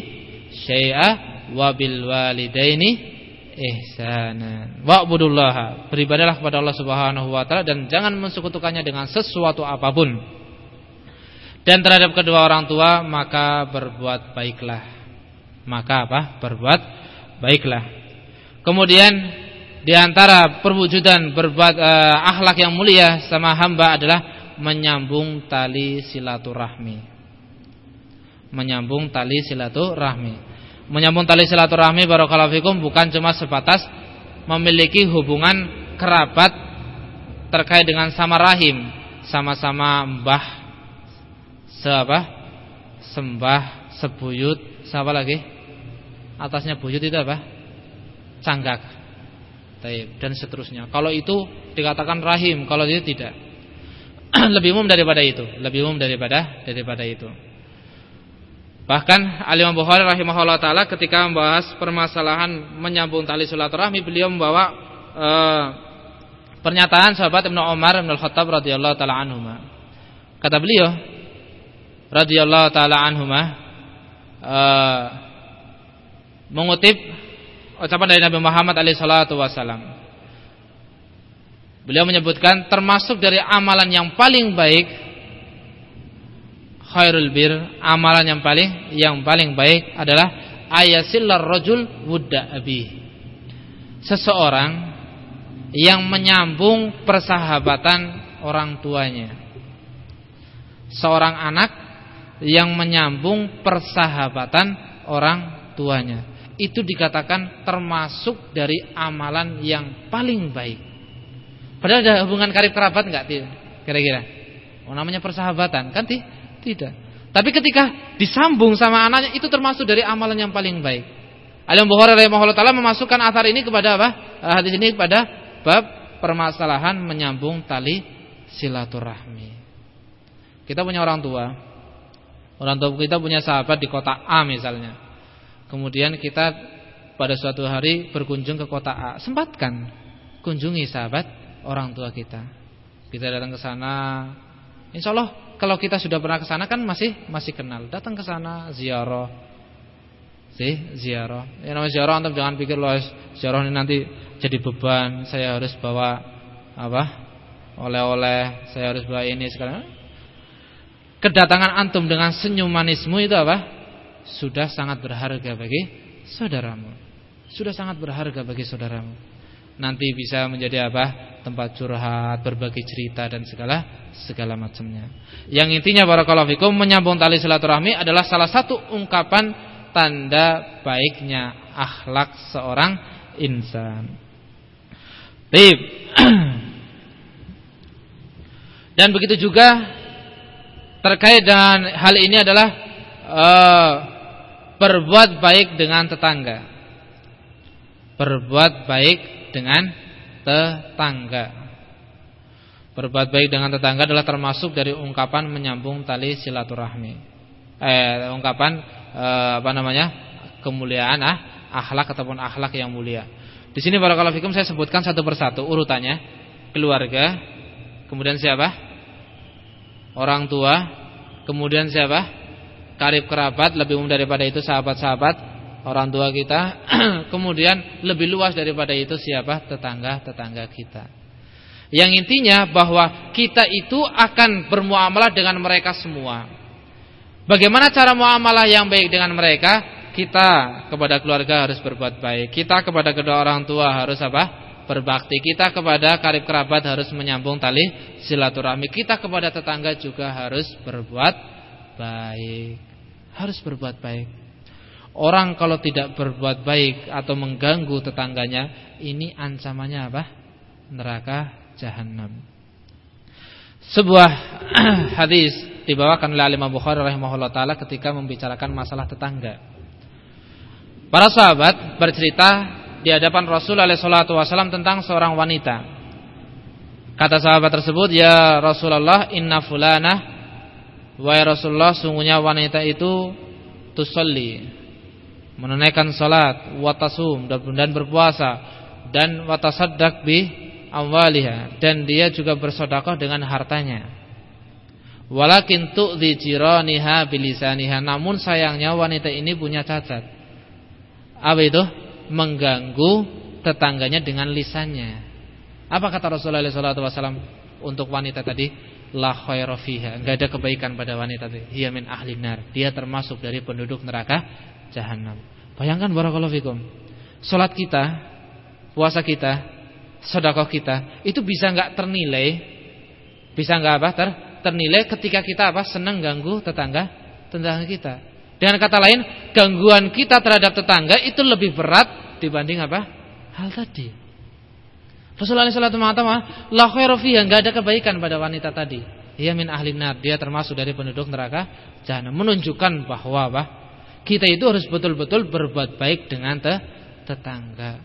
syai'a wa bil walidaini ihsanan. Wa'budullaha, beribadalah kepada Allah Subhanahu wa taala dan jangan mensekutukannya dengan sesuatu apa pun. Dan terhadap kedua orang tua maka berbuat baiklah. Maka apa? Berbuat baiklah. Kemudian di antara perwujudan berbuat uh, akhlak yang mulia sama hamba adalah menyambung tali silaturahmi. Menyambung tali silaturahmi. Menyambung tali silaturahmi barakallahu fikum bukan cuma sebatas memiliki hubungan kerabat terkait dengan sama rahim, sama-sama mbah seapa? Sembah, sebuyut, siapa lagi? Atasnya buyut itu apa? Canggak dan seterusnya. Kalau itu dikatakan rahim, kalau itu tidak. lebih umum daripada itu, lebih umum daripada daripada itu. Bahkan Al-Imam Bukhari rahimahullah taala ketika membahas permasalahan menyambung tali silaturahmi, beliau membawa e, pernyataan sahabat Ibnu Umar bin Al-Khattab radhiyallahu taala anhuma. Kata beliau radhiyallahu taala anhuma e, mengutip ucapan dari Nabi Muhammad SAW. Beliau menyebutkan termasuk dari amalan yang paling baik khairul bir, amalan yang paling yang paling baik adalah ayasillar rajul wudda abi. Seseorang yang menyambung persahabatan orang tuanya. Seorang anak yang menyambung persahabatan orang tuanya itu dikatakan termasuk dari amalan yang paling baik. Padahal ada hubungan karib kerabat enggak kira-kira? Oh namanya persahabatan kan tidak. Tapi ketika disambung sama anaknya itu termasuk dari amalan yang paling baik. Al Bukhari rahimahullah taala memasukkan athar ini kepada apa? Eh, hadis ini kepada bab permasalahan menyambung tali silaturahmi. Kita punya orang tua. Orang tua kita punya sahabat di kota A misalnya. Kemudian kita pada suatu hari berkunjung ke kota A. Sempatkan kunjungi sahabat orang tua kita. Kita datang ke sana. Insya Allah kalau kita sudah pernah ke sana kan masih masih kenal. Datang ke sana ziarah. Sih, ziarah. Ya namanya ziarah antum jangan pikir loh ziarah ini nanti jadi beban, saya harus bawa apa? oleh-oleh, saya harus bawa ini sekarang. Kedatangan antum dengan senyum manismu itu apa? Sudah sangat berharga bagi saudaramu. Sudah sangat berharga bagi saudaramu. Nanti bisa menjadi apa? Tempat curhat, berbagi cerita dan segala segala macamnya. Yang intinya barakallahu fikum menyambung tali silaturahmi adalah salah satu ungkapan tanda baiknya akhlak seorang insan. Baik. Dan begitu juga terkait dengan hal ini adalah uh, berbuat baik dengan tetangga. Berbuat baik dengan tetangga. Berbuat baik dengan tetangga adalah termasuk dari ungkapan menyambung tali silaturahmi. Eh, ungkapan eh, apa namanya? kemuliaan ah, akhlak ataupun akhlak yang mulia. Di sini barakallahu fikum saya sebutkan satu persatu urutannya. Keluarga, kemudian siapa? Orang tua, kemudian siapa? Karib kerabat, lebih umum daripada itu sahabat-sahabat orang tua kita. kemudian lebih luas daripada itu siapa? Tetangga-tetangga kita. Yang intinya bahwa kita itu akan bermuamalah dengan mereka semua. Bagaimana cara muamalah yang baik dengan mereka? kita kepada keluarga harus berbuat baik. Kita kepada kedua orang tua harus apa? Berbakti. Kita kepada karib kerabat harus menyambung tali silaturahmi. Kita kepada tetangga juga harus berbuat baik. Harus berbuat baik. Orang kalau tidak berbuat baik atau mengganggu tetangganya, ini ancamannya apa? Neraka jahanam. Sebuah hadis dibawakan oleh Imam Bukhari rahimahullah taala ketika membicarakan masalah tetangga. Para sahabat bercerita di hadapan Rasul wasallam tentang seorang wanita. Kata sahabat tersebut, "Ya Rasulullah, inna fulanah wa ya Rasulullah, sungguhnya wanita itu tusalli, menunaikan salat, wa tasum dan berpuasa dan wa tasaddaq bi amwaliha dan dia juga bersedekah dengan hartanya." Walakin tu'dhi jiraniha bilisaniha. Namun sayangnya wanita ini punya cacat apa itu? Mengganggu tetangganya dengan lisannya. Apa kata Rasulullah SAW untuk wanita tadi? La khaira fiha. Enggak ada kebaikan pada wanita tadi. Hiya min ahli nar. Dia termasuk dari penduduk neraka jahanam. Bayangkan barakallahu fikum. Salat kita, puasa kita, sedekah kita itu bisa enggak ternilai? Bisa enggak apa? Ter, ternilai ketika kita apa? Senang ganggu tetangga tetangga kita. Dengan kata lain, gangguan kita terhadap tetangga itu lebih berat dibanding apa? Hal tadi. Rasulullah SAW mengatakan, la khairu fiha, enggak ada kebaikan pada wanita tadi. Ia min ahli nar, dia termasuk dari penduduk neraka jahanam. Menunjukkan bahwa apa? Kita itu harus betul-betul berbuat baik dengan te tetangga.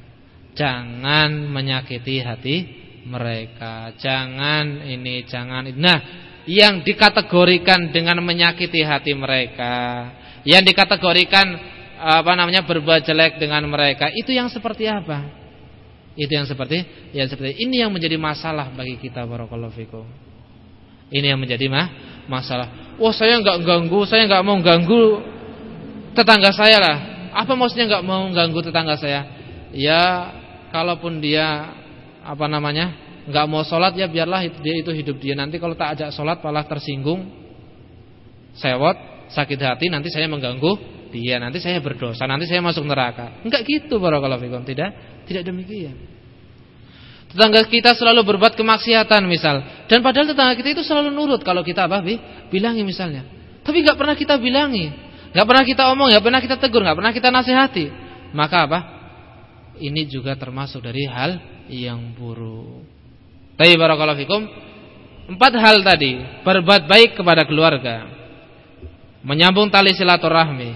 Jangan menyakiti hati mereka. Jangan ini, jangan ini. Nah, yang dikategorikan dengan menyakiti hati mereka yang dikategorikan apa namanya berbuat jelek dengan mereka itu yang seperti apa? Itu yang seperti ya seperti ini yang menjadi masalah bagi kita barakallahu fikum. Ini yang menjadi mah masalah. Wah, oh, saya enggak ganggu, saya enggak mau ganggu tetangga saya lah. Apa maksudnya enggak mau ganggu tetangga saya? Ya, kalaupun dia apa namanya? enggak mau sholat ya biarlah dia itu hidup dia. Nanti kalau tak ajak sholat malah tersinggung, sewot, sakit hati nanti saya mengganggu dia, nanti saya berdosa, nanti saya masuk neraka. Enggak gitu barakallahu fikum, tidak tidak demikian. Tetangga kita selalu berbuat kemaksiatan misal, dan padahal tetangga kita itu selalu nurut kalau kita apa? Bi? Bilangi misalnya. Tapi enggak pernah kita bilangi, enggak pernah kita omong, enggak pernah kita tegur, enggak pernah kita nasihati. Maka apa? Ini juga termasuk dari hal yang buruk. Tapi barakallahu fikum, empat hal tadi, berbuat baik kepada keluarga, menyambung tali silaturahmi,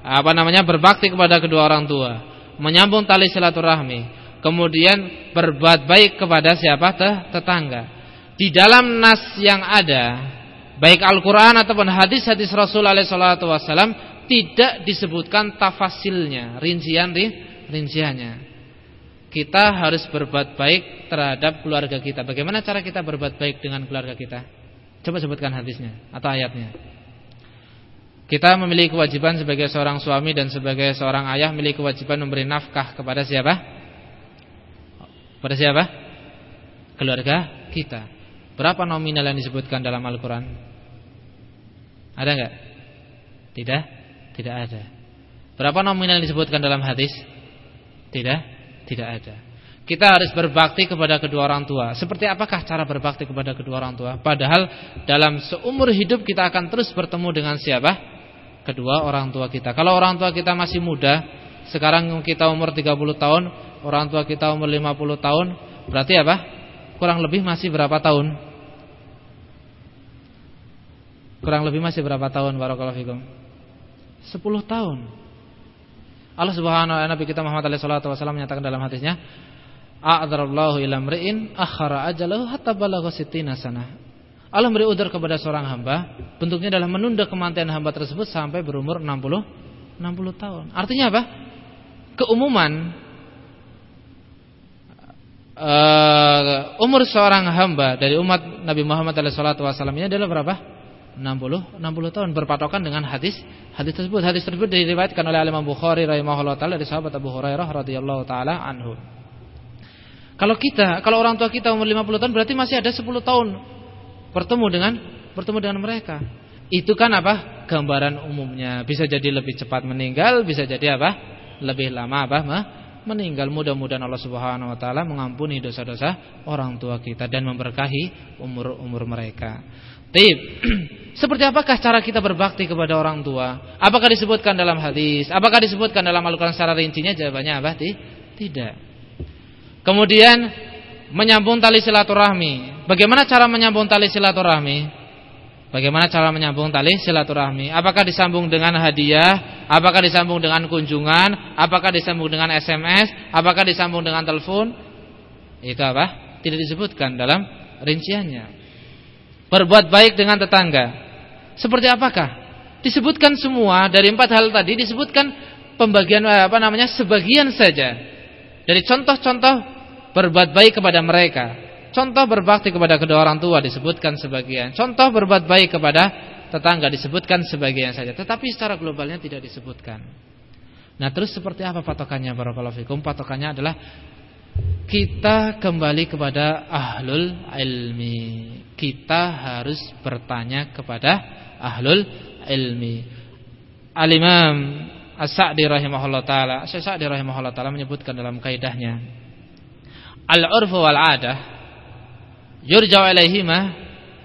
apa namanya berbakti kepada kedua orang tua, menyambung tali silaturahmi, kemudian berbuat baik kepada siapa tetangga. Di dalam nas yang ada, baik Al-Qur'an ataupun hadis-hadis Rasul alaihi salatu wasallam tidak disebutkan tafasilnya, rincian rinciannya. Kita harus berbuat baik terhadap keluarga kita. Bagaimana cara kita berbuat baik dengan keluarga kita? Coba sebutkan hadisnya atau ayatnya. Kita memiliki kewajiban sebagai seorang suami dan sebagai seorang ayah memiliki kewajiban memberi nafkah kepada siapa? Pada siapa? Keluarga kita. Berapa nominal yang disebutkan dalam Al-Quran? Ada enggak? Tidak? Tidak ada. Berapa nominal yang disebutkan dalam hadis? Tidak? Tidak ada. Kita harus berbakti kepada kedua orang tua. Seperti apakah cara berbakti kepada kedua orang tua? Padahal dalam seumur hidup kita akan terus bertemu dengan siapa? Kedua orang tua kita. Kalau orang tua kita masih muda, sekarang kita umur 30 tahun, orang tua kita umur 50 tahun, berarti apa? Kurang lebih masih berapa tahun? Kurang lebih masih berapa tahun barakallahu fikum? 10 tahun. Allah Subhanahu wa Nabi kita Muhammad alaihi wasallam menyatakan dalam hadisnya, "A'dzarallahu ila mri'in akhara ajalahu hatta balagha sittina sanah." Allah memberi udar kepada seorang hamba bentuknya adalah menunda kematian hamba tersebut sampai berumur 60 60 tahun. Artinya apa? Keumuman uh, umur seorang hamba dari umat Nabi Muhammad SAW ini adalah berapa? 60 60 tahun berpatokan dengan hadis hadis tersebut. Hadis tersebut diriwayatkan oleh Imam Bukhari rahimahullah taala dari sahabat Abu Hurairah radhiyallahu taala anhu. Kalau kita, kalau orang tua kita umur 50 tahun berarti masih ada 10 tahun bertemu dengan bertemu dengan mereka. Itu kan apa? Gambaran umumnya. Bisa jadi lebih cepat meninggal, bisa jadi apa? Lebih lama apa? meninggal. Mudah-mudahan Allah Subhanahu wa taala mengampuni dosa-dosa orang tua kita dan memberkahi umur-umur mereka. Tip. Seperti apakah cara kita berbakti kepada orang tua? Apakah disebutkan dalam hadis? Apakah disebutkan dalam Al-Qur'an secara rincinya? Jawabannya apa? Tidak. Kemudian menyambung tali silaturahmi. Bagaimana cara menyambung tali silaturahmi? Bagaimana cara menyambung tali silaturahmi? Apakah disambung dengan hadiah? Apakah disambung dengan kunjungan? Apakah disambung dengan SMS? Apakah disambung dengan telepon? Itu apa? Tidak disebutkan dalam rinciannya. Berbuat baik dengan tetangga. Seperti apakah? Disebutkan semua dari empat hal tadi disebutkan pembagian apa namanya sebagian saja dari contoh-contoh berbuat baik kepada mereka. Contoh berbakti kepada kedua orang tua disebutkan sebagian. Contoh berbuat baik kepada tetangga disebutkan sebagian saja. Tetapi secara globalnya tidak disebutkan. Nah terus seperti apa patokannya Barakallahu fikum? Patokannya adalah kita kembali kepada ahlul ilmi. Kita harus bertanya kepada ahlul ilmi. Al-Imam As-Sa'di rahimahullah taala, As-Sa'di rahimahullah taala menyebutkan dalam kaidahnya al-urfu wal 'adah yurja'u ilaihima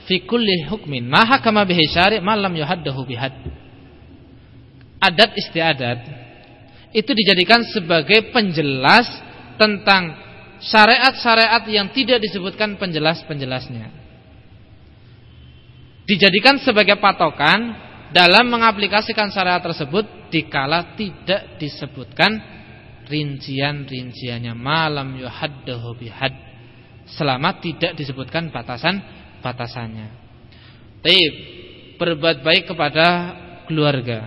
fi kulli hukmin ma hakama bihi syari' ma lam yuhaddahu bihad. Adat istiadat itu dijadikan sebagai penjelas tentang syariat-syariat yang tidak disebutkan penjelas-penjelasnya. Dijadikan sebagai patokan dalam mengaplikasikan syariat tersebut dikala tidak disebutkan rincian-rinciannya malam yuhaddahu bihad selama tidak disebutkan batasan-batasannya. Taib berbuat baik kepada keluarga.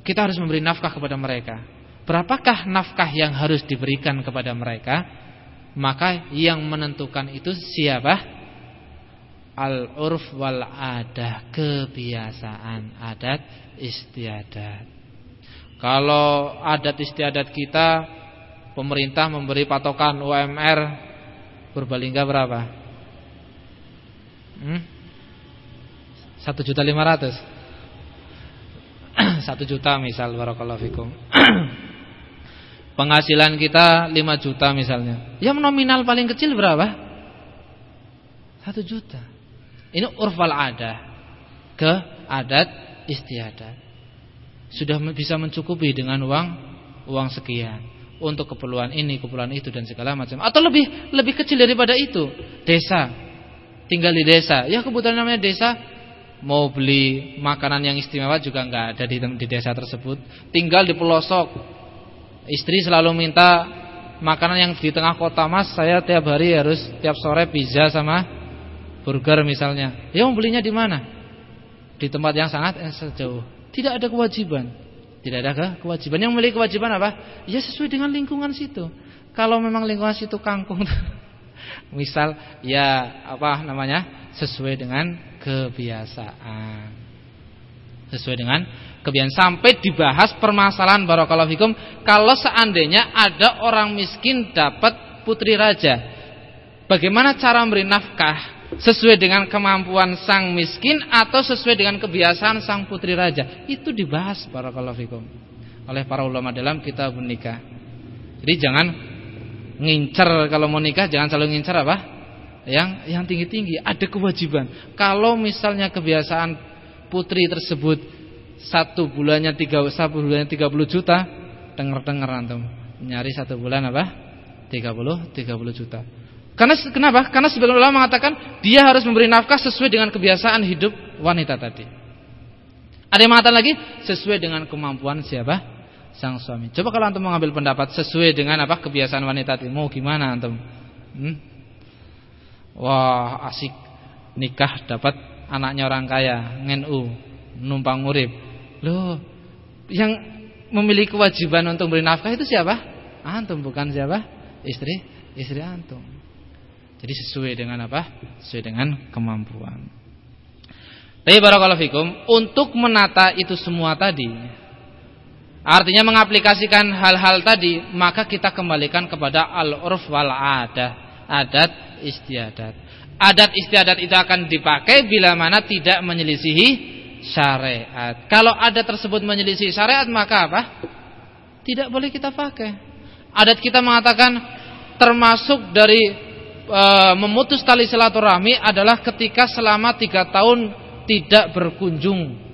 Kita harus memberi nafkah kepada mereka. Berapakah nafkah yang harus diberikan kepada mereka? Maka yang menentukan itu siapa? Al-urf wal adah, kebiasaan adat istiadat. Kalau adat istiadat kita pemerintah memberi patokan UMR Purbalingga berapa? Hmm? Satu juta lima ratus Satu juta misal Barakallahu fikum Penghasilan kita lima juta misalnya Yang nominal paling kecil berapa? Satu juta Ini urfal adat Ke adat istiadat sudah bisa mencukupi dengan uang uang sekian untuk keperluan ini, keperluan itu dan segala macam. Atau lebih lebih kecil daripada itu. Desa. Tinggal di desa. Ya kebetulan namanya desa mau beli makanan yang istimewa juga enggak ada di, di desa tersebut. Tinggal di pelosok. Istri selalu minta makanan yang di tengah kota, Mas. Saya tiap hari harus tiap sore pizza sama burger misalnya. Ya mau belinya di mana? di tempat yang sangat sejauh. Tidak ada kewajiban. Tidak ada kewajiban. Yang memiliki kewajiban apa? Ya sesuai dengan lingkungan situ. Kalau memang lingkungan situ kangkung misal ya apa namanya? sesuai dengan kebiasaan. Sesuai dengan kebiasaan sampai dibahas permasalahan barakallahu fikum kalau seandainya ada orang miskin dapat putri raja. Bagaimana cara memberi nafkah? Sesuai dengan kemampuan sang miskin atau sesuai dengan kebiasaan sang putri raja. Itu dibahas barakallahu fikum oleh para ulama dalam kitab nikah. Jadi jangan ngincer kalau mau nikah jangan selalu ngincer apa? Yang yang tinggi-tinggi, ada kewajiban. Kalau misalnya kebiasaan putri tersebut satu bulannya tiga satu bulannya 30 juta, dengar-dengar antum. Nyari satu bulan apa? 30 30 juta. Karena kenapa? Karena sebagian ulama mengatakan dia harus memberi nafkah sesuai dengan kebiasaan hidup wanita tadi. Ada yang mengatakan lagi sesuai dengan kemampuan siapa? Sang suami. Coba kalau antum mengambil pendapat sesuai dengan apa kebiasaan wanita tadi, mau gimana antum? Hmm? Wah, asik nikah dapat anaknya orang kaya, ngenu, numpang urip. Loh, yang memiliki kewajiban untuk beri nafkah itu siapa? Antum bukan siapa? Istri, istri antum. Jadi sesuai dengan apa? Sesuai dengan kemampuan. Tapi barakallahu fikum, untuk menata itu semua tadi, artinya mengaplikasikan hal-hal tadi, maka kita kembalikan kepada al-urf wal adat, adat istiadat. Adat istiadat itu akan dipakai bila mana tidak menyelisihi syariat. Kalau adat tersebut menyelisihi syariat, maka apa? Tidak boleh kita pakai. Adat kita mengatakan termasuk dari e, memutus tali silaturahmi adalah ketika selama tiga tahun tidak berkunjung.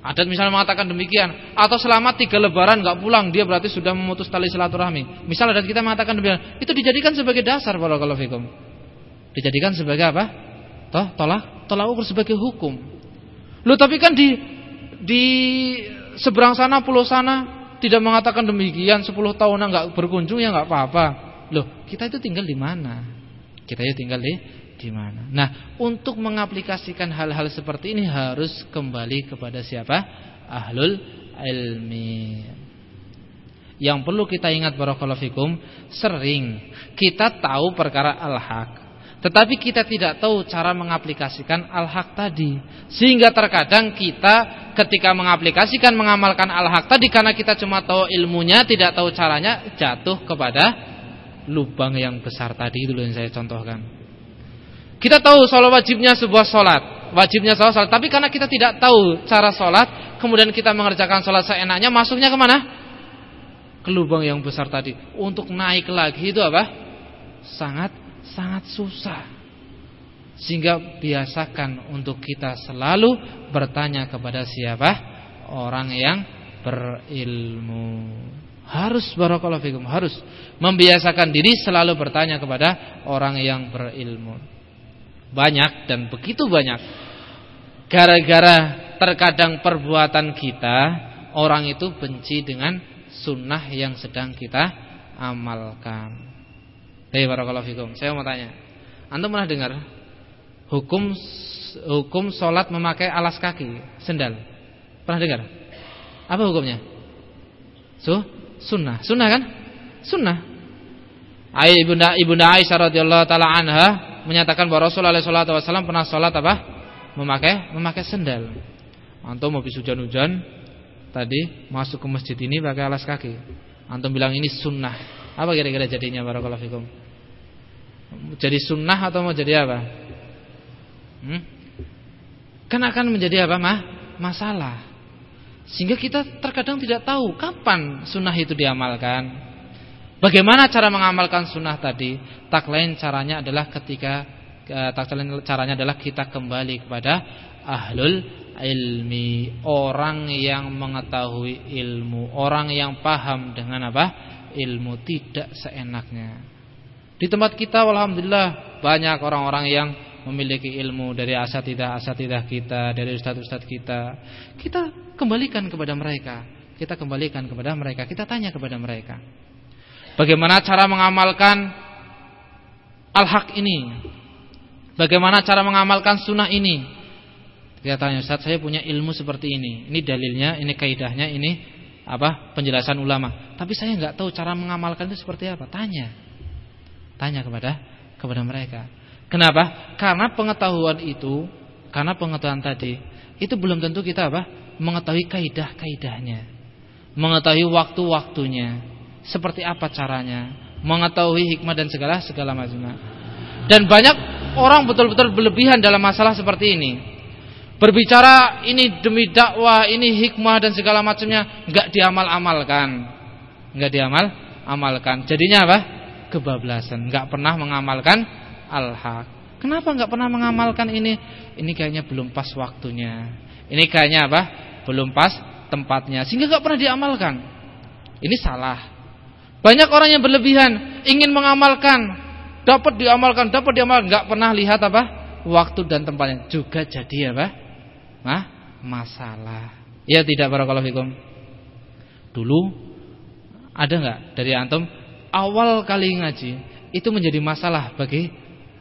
Adat misalnya mengatakan demikian, atau selama tiga lebaran nggak pulang, dia berarti sudah memutus tali silaturahmi. Misal adat kita mengatakan demikian, itu dijadikan sebagai dasar kalau fikum. Dijadikan sebagai apa? Toh, tolak, tolak ukur sebagai hukum. Lu tapi kan di di seberang sana pulau sana tidak mengatakan demikian 10 tahunan nggak berkunjung ya nggak apa-apa. Loh, kita itu tinggal di mana? Kita ya tinggal di di mana. Nah, untuk mengaplikasikan hal-hal seperti ini harus kembali kepada siapa? Ahlul ilmi. Yang perlu kita ingat barakallahu fikum, sering kita tahu perkara al-haq, tetapi kita tidak tahu cara mengaplikasikan al-haq tadi. Sehingga terkadang kita ketika mengaplikasikan mengamalkan al-haq tadi karena kita cuma tahu ilmunya, tidak tahu caranya, jatuh kepada lubang yang besar tadi itu yang saya contohkan. Kita tahu sholat wajibnya sebuah sholat, wajibnya sholat, sholat. Tapi karena kita tidak tahu cara sholat, kemudian kita mengerjakan sholat seenaknya, masuknya ke mana? Ke lubang yang besar tadi. Untuk naik lagi itu apa? Sangat sangat susah. Sehingga biasakan untuk kita selalu bertanya kepada siapa? Orang yang berilmu. Harus barakallahu fikum, harus membiasakan diri selalu bertanya kepada orang yang berilmu. Banyak dan begitu banyak. Gara-gara terkadang perbuatan kita, orang itu benci dengan sunnah yang sedang kita amalkan. Hei barakallahu fikum, saya mau tanya. Antum pernah dengar hukum hukum solat memakai alas kaki, sendal? Pernah dengar? Apa hukumnya? So, Sunnah. Sunnah kan? Sunnah. Ibunda ibunda Aisyah radhiyallahu taala anha menyatakan bahwa Rasulullah sallallahu wasallam pernah salat apa? Memakai memakai sendal. Antum habis hujan-hujan tadi masuk ke masjid ini pakai alas kaki. Antum bilang ini sunnah. Apa kira-kira jadinya barakallahu fikum? Jadi sunnah atau mau jadi apa? Hmm? Kan akan menjadi apa mah? Masalah. Sehingga kita terkadang tidak tahu kapan sunnah itu diamalkan. Bagaimana cara mengamalkan sunnah tadi? Tak lain caranya adalah ketika eh, tak lain caranya adalah kita kembali kepada ahlul ilmi, orang yang mengetahui ilmu, orang yang paham dengan apa? ilmu tidak seenaknya. Di tempat kita alhamdulillah banyak orang-orang yang memiliki ilmu dari asatidah-asatidah kita, dari ustaz-ustaz kita. Kita kembalikan kepada mereka. Kita kembalikan kepada mereka, kita tanya kepada mereka. Bagaimana cara mengamalkan al-haq ini? Bagaimana cara mengamalkan sunnah ini? Kita tanya Ustaz, saya punya ilmu seperti ini. Ini dalilnya, ini kaidahnya, ini apa? penjelasan ulama. Tapi saya nggak tahu cara mengamalkan itu seperti apa. Tanya. Tanya kepada kepada mereka. Kenapa? Karena pengetahuan itu, karena pengetahuan tadi, itu belum tentu kita apa? mengetahui kaidah-kaidahnya. Mengetahui waktu-waktunya. Seperti apa caranya? Mengetahui hikmah dan segala segala macamnya. Dan banyak orang betul-betul berlebihan dalam masalah seperti ini berbicara ini demi dakwah, ini hikmah dan segala macamnya nggak diamal-amalkan. nggak diamal-amalkan. Jadinya apa? Kebablasan, nggak pernah mengamalkan al-haq. Kenapa nggak pernah mengamalkan ini? Ini kayaknya belum pas waktunya. Ini kayaknya apa? Belum pas tempatnya. Sehingga nggak pernah diamalkan. Ini salah. Banyak orang yang berlebihan ingin mengamalkan, dapat diamalkan, dapat diamalkan, nggak pernah lihat apa? Waktu dan tempatnya juga jadi apa? Nah, masalah. Ya tidak barakallahu fikum. Dulu ada nggak dari antum awal kali ngaji itu menjadi masalah bagi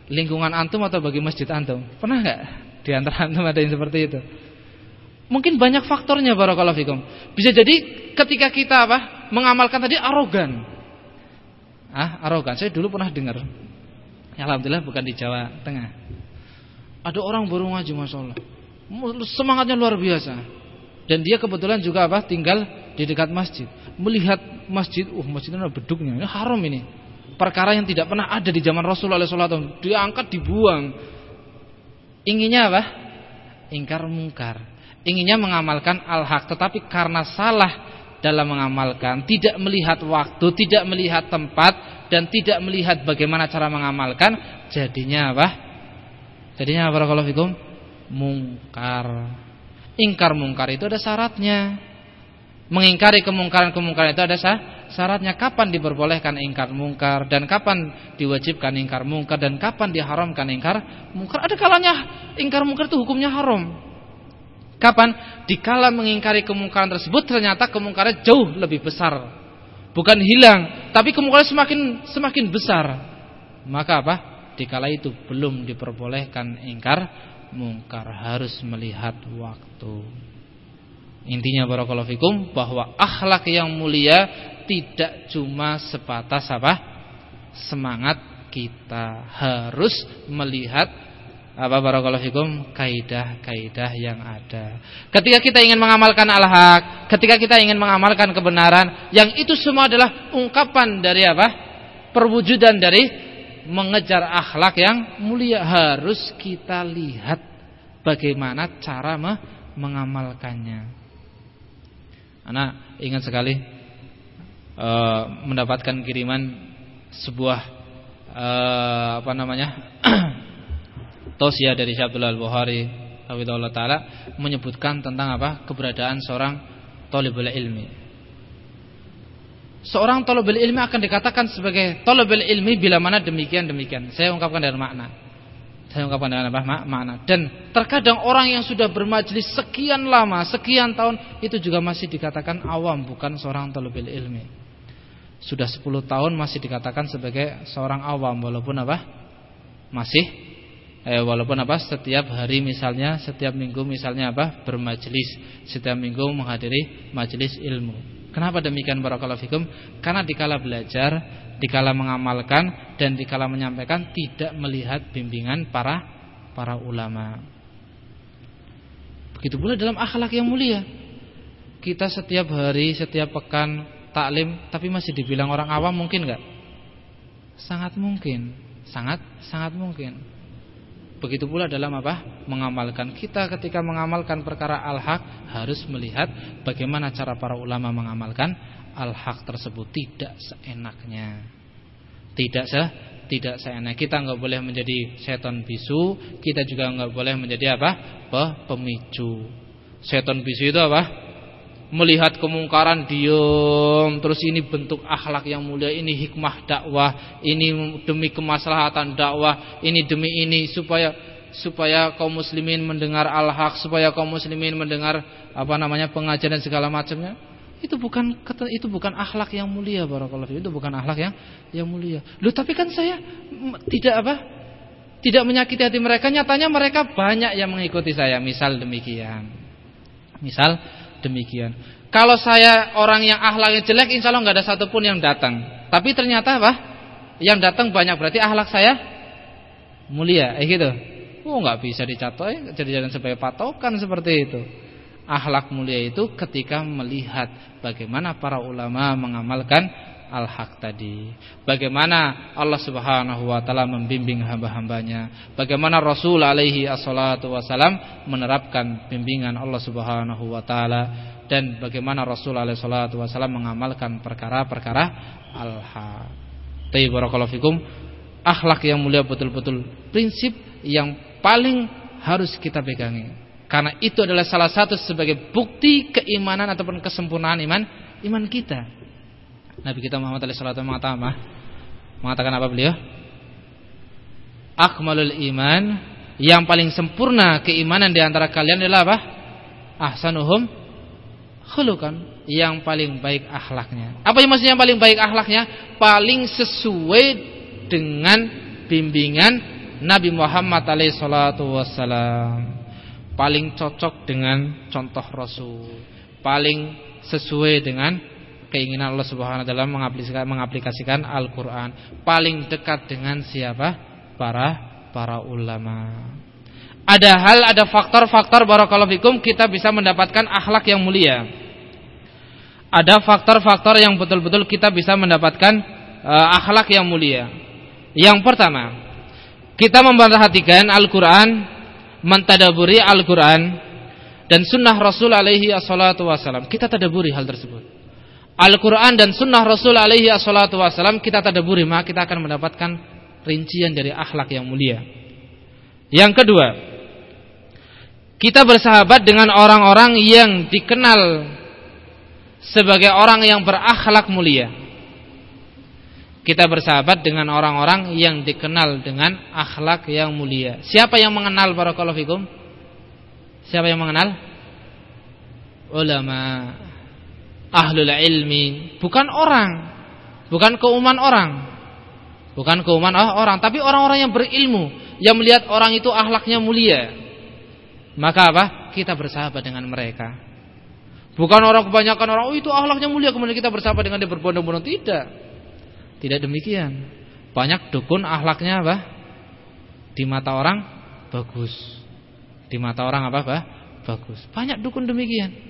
lingkungan antum atau bagi masjid antum? Pernah nggak di antara antum ada yang seperti itu? Mungkin banyak faktornya barakallahu fikum. Bisa jadi ketika kita apa? mengamalkan tadi arogan. Ah, arogan. Saya dulu pernah dengar. Alhamdulillah bukan di Jawa Tengah. Ada orang baru ngaji masalah semangatnya luar biasa. Dan dia kebetulan juga apa? tinggal di dekat masjid. Melihat masjid, uh masjid ini beduknya, ini haram ini. Perkara yang tidak pernah ada di zaman Rasulullah SAW. Diangkat, dibuang. Inginnya apa? Ingkar mungkar. Inginnya mengamalkan al-haq. Tetapi karena salah dalam mengamalkan. Tidak melihat waktu, tidak melihat tempat. Dan tidak melihat bagaimana cara mengamalkan. Jadinya apa? Jadinya apa? Fikum? mungkar. Ingkar mungkar itu ada syaratnya. Mengingkari kemungkaran-kemungkaran itu ada syaratnya. Kapan diperbolehkan ingkar mungkar dan kapan diwajibkan ingkar mungkar dan kapan diharamkan ingkar mungkar. Ada kalanya ingkar mungkar itu hukumnya haram. Kapan? Dikala mengingkari kemungkaran tersebut ternyata kemungkaran jauh lebih besar. Bukan hilang, tapi kemungkaran semakin semakin besar. Maka apa? Dikala itu belum diperbolehkan ingkar mungkar harus melihat waktu. Intinya barakallahu fikum bahwa akhlak yang mulia tidak cuma sebatas apa? semangat kita harus melihat apa barakallahu fikum kaidah-kaidah yang ada. Ketika kita ingin mengamalkan al-haq, ketika kita ingin mengamalkan kebenaran, yang itu semua adalah ungkapan dari apa? perwujudan dari mengejar akhlak yang mulia harus kita lihat bagaimana cara mengamalkannya. Anak ingat sekali uh, mendapatkan kiriman sebuah uh, apa namanya tausiah dari Abdullah Al-Bukhari taala menyebutkan tentang apa keberadaan seorang talibul ilmi seorang tolobel ilmi akan dikatakan sebagai tolobel ilmi bila mana demikian demikian. Saya ungkapkan dengan makna. Saya ungkapkan dengan apa? makna. Dan terkadang orang yang sudah bermajlis sekian lama, sekian tahun itu juga masih dikatakan awam, bukan seorang tolobel ilmi. Sudah 10 tahun masih dikatakan sebagai seorang awam walaupun apa? Masih eh, walaupun apa? Setiap hari misalnya, setiap minggu misalnya apa? bermajlis, setiap minggu menghadiri majlis ilmu. Kenapa demikian barakallahu fikum? Karena dikala belajar, dikala mengamalkan dan dikala menyampaikan tidak melihat bimbingan para para ulama. Begitu pula dalam akhlak yang mulia. Kita setiap hari, setiap pekan taklim tapi masih dibilang orang awam mungkin enggak? Sangat mungkin. Sangat sangat mungkin. Begitu pula dalam apa? Mengamalkan. Kita ketika mengamalkan perkara al-haq harus melihat bagaimana cara para ulama mengamalkan al-haq tersebut tidak seenaknya. Tidak se tidak seenak. Kita nggak boleh menjadi setan bisu, kita juga nggak boleh menjadi apa? pemicu. Setan bisu itu apa? Melihat kemungkaran diam terus ini bentuk akhlak yang mulia ini hikmah dakwah ini demi kemaslahatan dakwah ini demi ini supaya supaya kaum muslimin mendengar al-haq supaya kaum muslimin mendengar apa namanya pengajaran segala macamnya itu bukan itu bukan akhlak yang mulia barakallahu itu bukan akhlak yang yang mulia. Loh tapi kan saya tidak apa? tidak menyakiti hati mereka, nyatanya mereka banyak yang mengikuti saya. Misal demikian. Misal demikian. Kalau saya orang yang ahlaknya jelek, insya Allah nggak ada satupun yang datang. Tapi ternyata apa? Yang datang banyak berarti ahlak saya mulia, eh gitu. Oh nggak bisa dicatat, jadi jangan sebagai patokan seperti itu. Ahlak mulia itu ketika melihat bagaimana para ulama mengamalkan al-haq tadi. Bagaimana Allah Subhanahu wa taala membimbing hamba-hambanya. Bagaimana Rasul alaihi assalatu wasalam menerapkan bimbingan Allah Subhanahu wa taala dan bagaimana Rasul alaihi salatu wasalam mengamalkan perkara-perkara al-haq. Akhlak yang mulia betul-betul prinsip yang paling harus kita pegangi. Karena itu adalah salah satu sebagai bukti keimanan ataupun kesempurnaan iman iman kita. Nabi kita Muhammad SAW mengatakan mengatakan apa beliau? Akmalul iman yang paling sempurna keimanan di antara kalian adalah apa? Ahsanuhum khulukan yang paling baik akhlaknya. Apa yang maksudnya yang paling baik akhlaknya? Paling sesuai dengan bimbingan Nabi Muhammad SAW. Paling cocok dengan contoh Rasul. Paling sesuai dengan keinginan Allah Subhanahu wa taala mengaplikasikan mengaplikasikan Al-Qur'an. Paling dekat dengan siapa? Para para ulama. Ada hal, ada faktor-faktor barakallahu fikum kita bisa mendapatkan akhlak yang mulia. Ada faktor-faktor yang betul-betul kita bisa mendapatkan uh, akhlak yang mulia. Yang pertama, kita memperhatikan Al-Qur'an, mentadaburi Al-Qur'an dan sunnah Rasul alaihi assalatu wasallam. Kita tadaburi hal tersebut. Al-Quran dan Sunnah Rasul alaihi assalatu wassalam kita tadaburi maka kita akan mendapatkan rincian dari akhlak yang mulia. Yang kedua, kita bersahabat dengan orang-orang yang dikenal sebagai orang yang berakhlak mulia. Kita bersahabat dengan orang-orang yang dikenal dengan akhlak yang mulia. Siapa yang mengenal barakallahu fikum? Siapa yang mengenal? Ulama ahlul ilmi, bukan orang, bukan keumuman orang. Bukan keumuman oh, orang, tapi orang-orang yang berilmu, yang melihat orang itu akhlaknya mulia. Maka apa? Kita bersahabat dengan mereka. Bukan orang kebanyakan orang, oh itu akhlaknya mulia, kemudian kita bersahabat dengan dia berbondong-bondong. Tidak. Tidak demikian. Banyak dukun akhlaknya apa? Di mata orang bagus. Di mata orang apa, Bah? Bagus. Banyak dukun demikian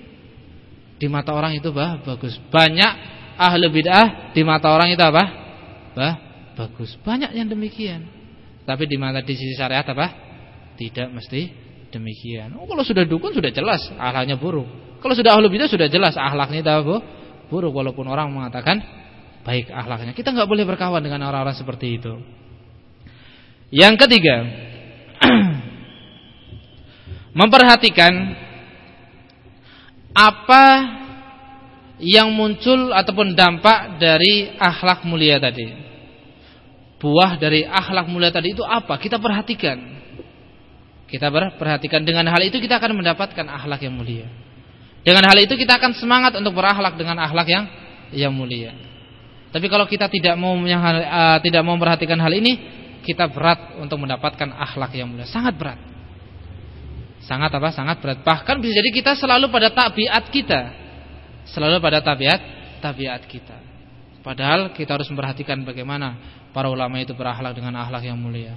di mata orang itu bah, bagus. Banyak ahli bid'ah di mata orang itu apa? Bah, bagus. Banyak yang demikian. Tapi di mata di sisi syariat apa? Tidak mesti demikian. Oh, kalau sudah dukun sudah jelas akhlaknya buruk. Kalau sudah ahli bid'ah sudah jelas akhlaknya itu apa? Buruk walaupun orang mengatakan baik akhlaknya. Kita nggak boleh berkawan dengan orang-orang seperti itu. Yang ketiga, memperhatikan apa yang muncul ataupun dampak dari akhlak mulia tadi. Buah dari akhlak mulia tadi itu apa? Kita perhatikan. Kita perhatikan dengan hal itu kita akan mendapatkan akhlak yang mulia. Dengan hal itu kita akan semangat untuk berakhlak dengan akhlak yang yang mulia. Tapi kalau kita tidak mau uh, tidak mau memperhatikan hal ini, kita berat untuk mendapatkan akhlak yang mulia. Sangat berat. Sangat apa? Sangat berat. Bahkan bisa jadi kita selalu pada tabiat kita. Selalu pada tabiat tabiat kita. Padahal kita harus memperhatikan bagaimana para ulama itu berakhlak dengan akhlak yang mulia.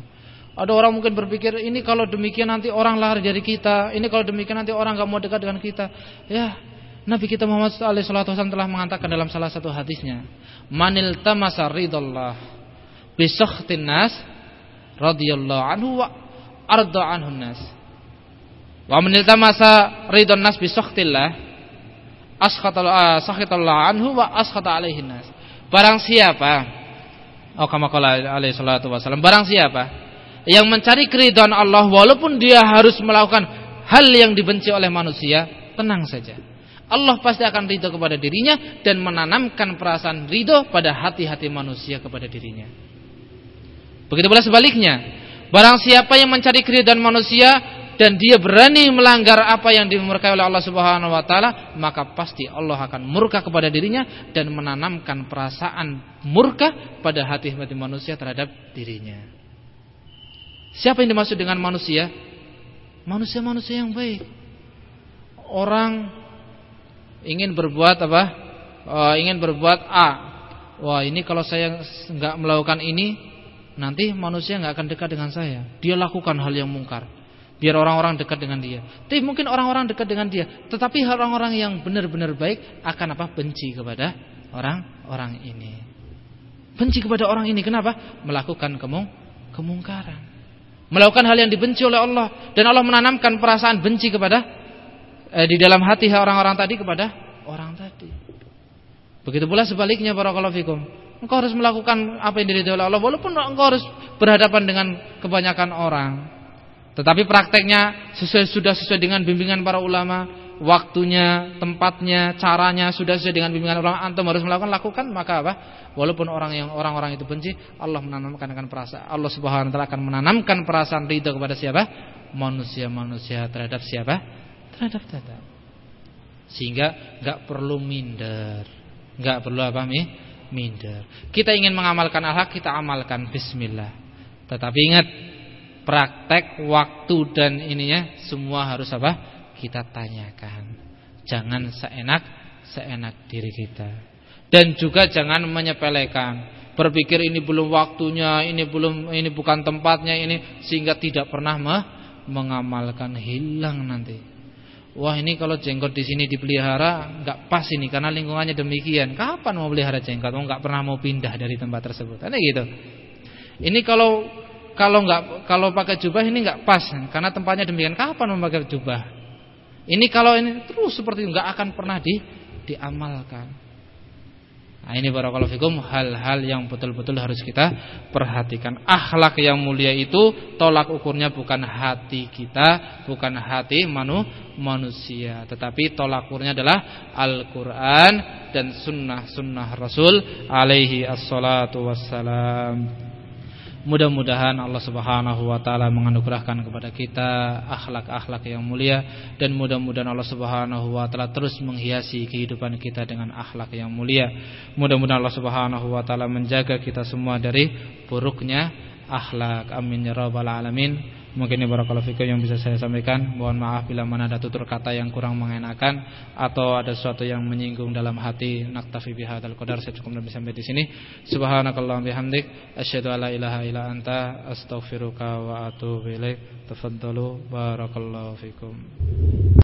Ada orang mungkin berpikir ini kalau demikian nanti orang lari dari kita, ini kalau demikian nanti orang gak mau dekat dengan kita. Ya, Nabi kita Muhammad SAW telah mengatakan dalam salah satu hadisnya, "Manil tamasa ridallah bi nas radhiyallahu anhu wa arda anhun nas." Wa man iltamasa ridon nas bi sakhtillah askhatallah anhu wa askhata alaihi nas. Barang siapa Oh kama qala alaihi salatu wasallam barang siapa yang mencari keridhaan Allah walaupun dia harus melakukan hal yang dibenci oleh manusia, tenang saja. Allah pasti akan ridho kepada dirinya dan menanamkan perasaan ridho pada hati-hati manusia kepada dirinya. Begitu pula sebaliknya, barang siapa yang mencari keridhaan manusia dan dia berani melanggar apa yang dimurkai oleh Allah Subhanahu wa taala, maka pasti Allah akan murka kepada dirinya dan menanamkan perasaan murka pada hati-hati manusia terhadap dirinya. Siapa yang dimaksud dengan manusia? Manusia-manusia yang baik. Orang ingin berbuat apa? Uh, ingin berbuat A. Wah, ini kalau saya nggak melakukan ini, nanti manusia nggak akan dekat dengan saya. Dia lakukan hal yang mungkar. Biar orang-orang dekat dengan dia. Tapi mungkin orang-orang dekat dengan dia, tetapi orang-orang yang benar-benar baik akan apa? benci kepada orang-orang ini. Benci kepada orang ini kenapa? Melakukan kemung kemungkaran melakukan hal yang dibenci oleh Allah dan Allah menanamkan perasaan benci kepada eh, di dalam hati orang-orang tadi kepada orang tadi. Begitu pula sebaliknya para fikum. Engkau harus melakukan apa yang diridhoi oleh Allah walaupun engkau harus berhadapan dengan kebanyakan orang. Tetapi prakteknya sesuai sudah sesuai dengan bimbingan para ulama, waktunya, tempatnya, caranya sudah sesuai dengan bimbingan ulama antum harus melakukan lakukan maka apa? Walaupun orang yang orang-orang itu benci, Allah menanamkan akan perasaan Allah Subhanahu wa taala akan menanamkan perasaan ridha kepada siapa? Manusia-manusia terhadap siapa? Terhadap tetap. Sehingga enggak perlu minder. Enggak perlu apa mi? Minder. Kita ingin mengamalkan al-haq, kita amalkan bismillah. Tetapi ingat praktek waktu dan ininya semua harus apa? kita tanyakan. Jangan seenak seenak diri kita. Dan juga jangan menyepelekan. Berpikir ini belum waktunya, ini belum ini bukan tempatnya ini sehingga tidak pernah mengamalkan hilang nanti. Wah ini kalau jenggot di sini dipelihara nggak pas ini karena lingkungannya demikian. Kapan mau pelihara jenggot? Oh nggak pernah mau pindah dari tempat tersebut. Ada gitu. Ini kalau kalau nggak kalau pakai jubah ini nggak pas karena tempatnya demikian. Kapan mau pakai jubah? Ini kalau ini terus seperti itu nggak akan pernah di diamalkan. Nah, ini barakallahu fikum hal-hal yang betul-betul harus kita perhatikan. Akhlak yang mulia itu tolak ukurnya bukan hati kita, bukan hati manu, manusia, tetapi tolak ukurnya adalah Al-Qur'an dan sunnah-sunnah Rasul alaihi assalatu wassalam. Mudah-mudahan Allah Subhanahu wa taala menganugerahkan kepada kita akhlak-akhlak yang mulia dan mudah-mudahan Allah Subhanahu wa taala terus menghiasi kehidupan kita dengan akhlak yang mulia. Mudah-mudahan Allah Subhanahu wa taala menjaga kita semua dari buruknya akhlak. Amin ya rabbal alamin. Mungkin ini barakallahu fikum yang bisa saya sampaikan. Mohon maaf bila mana ada tutur kata yang kurang mengenakan atau ada sesuatu yang menyinggung dalam hati. Naktafi bihadzal qadar saya cukup lebih sampai di sini. Subhanakallahumma bihamdik asyhadu alla ilaha illa anta astaghfiruka wa atubu ilaik. Tafaddalu barakallahu fikum.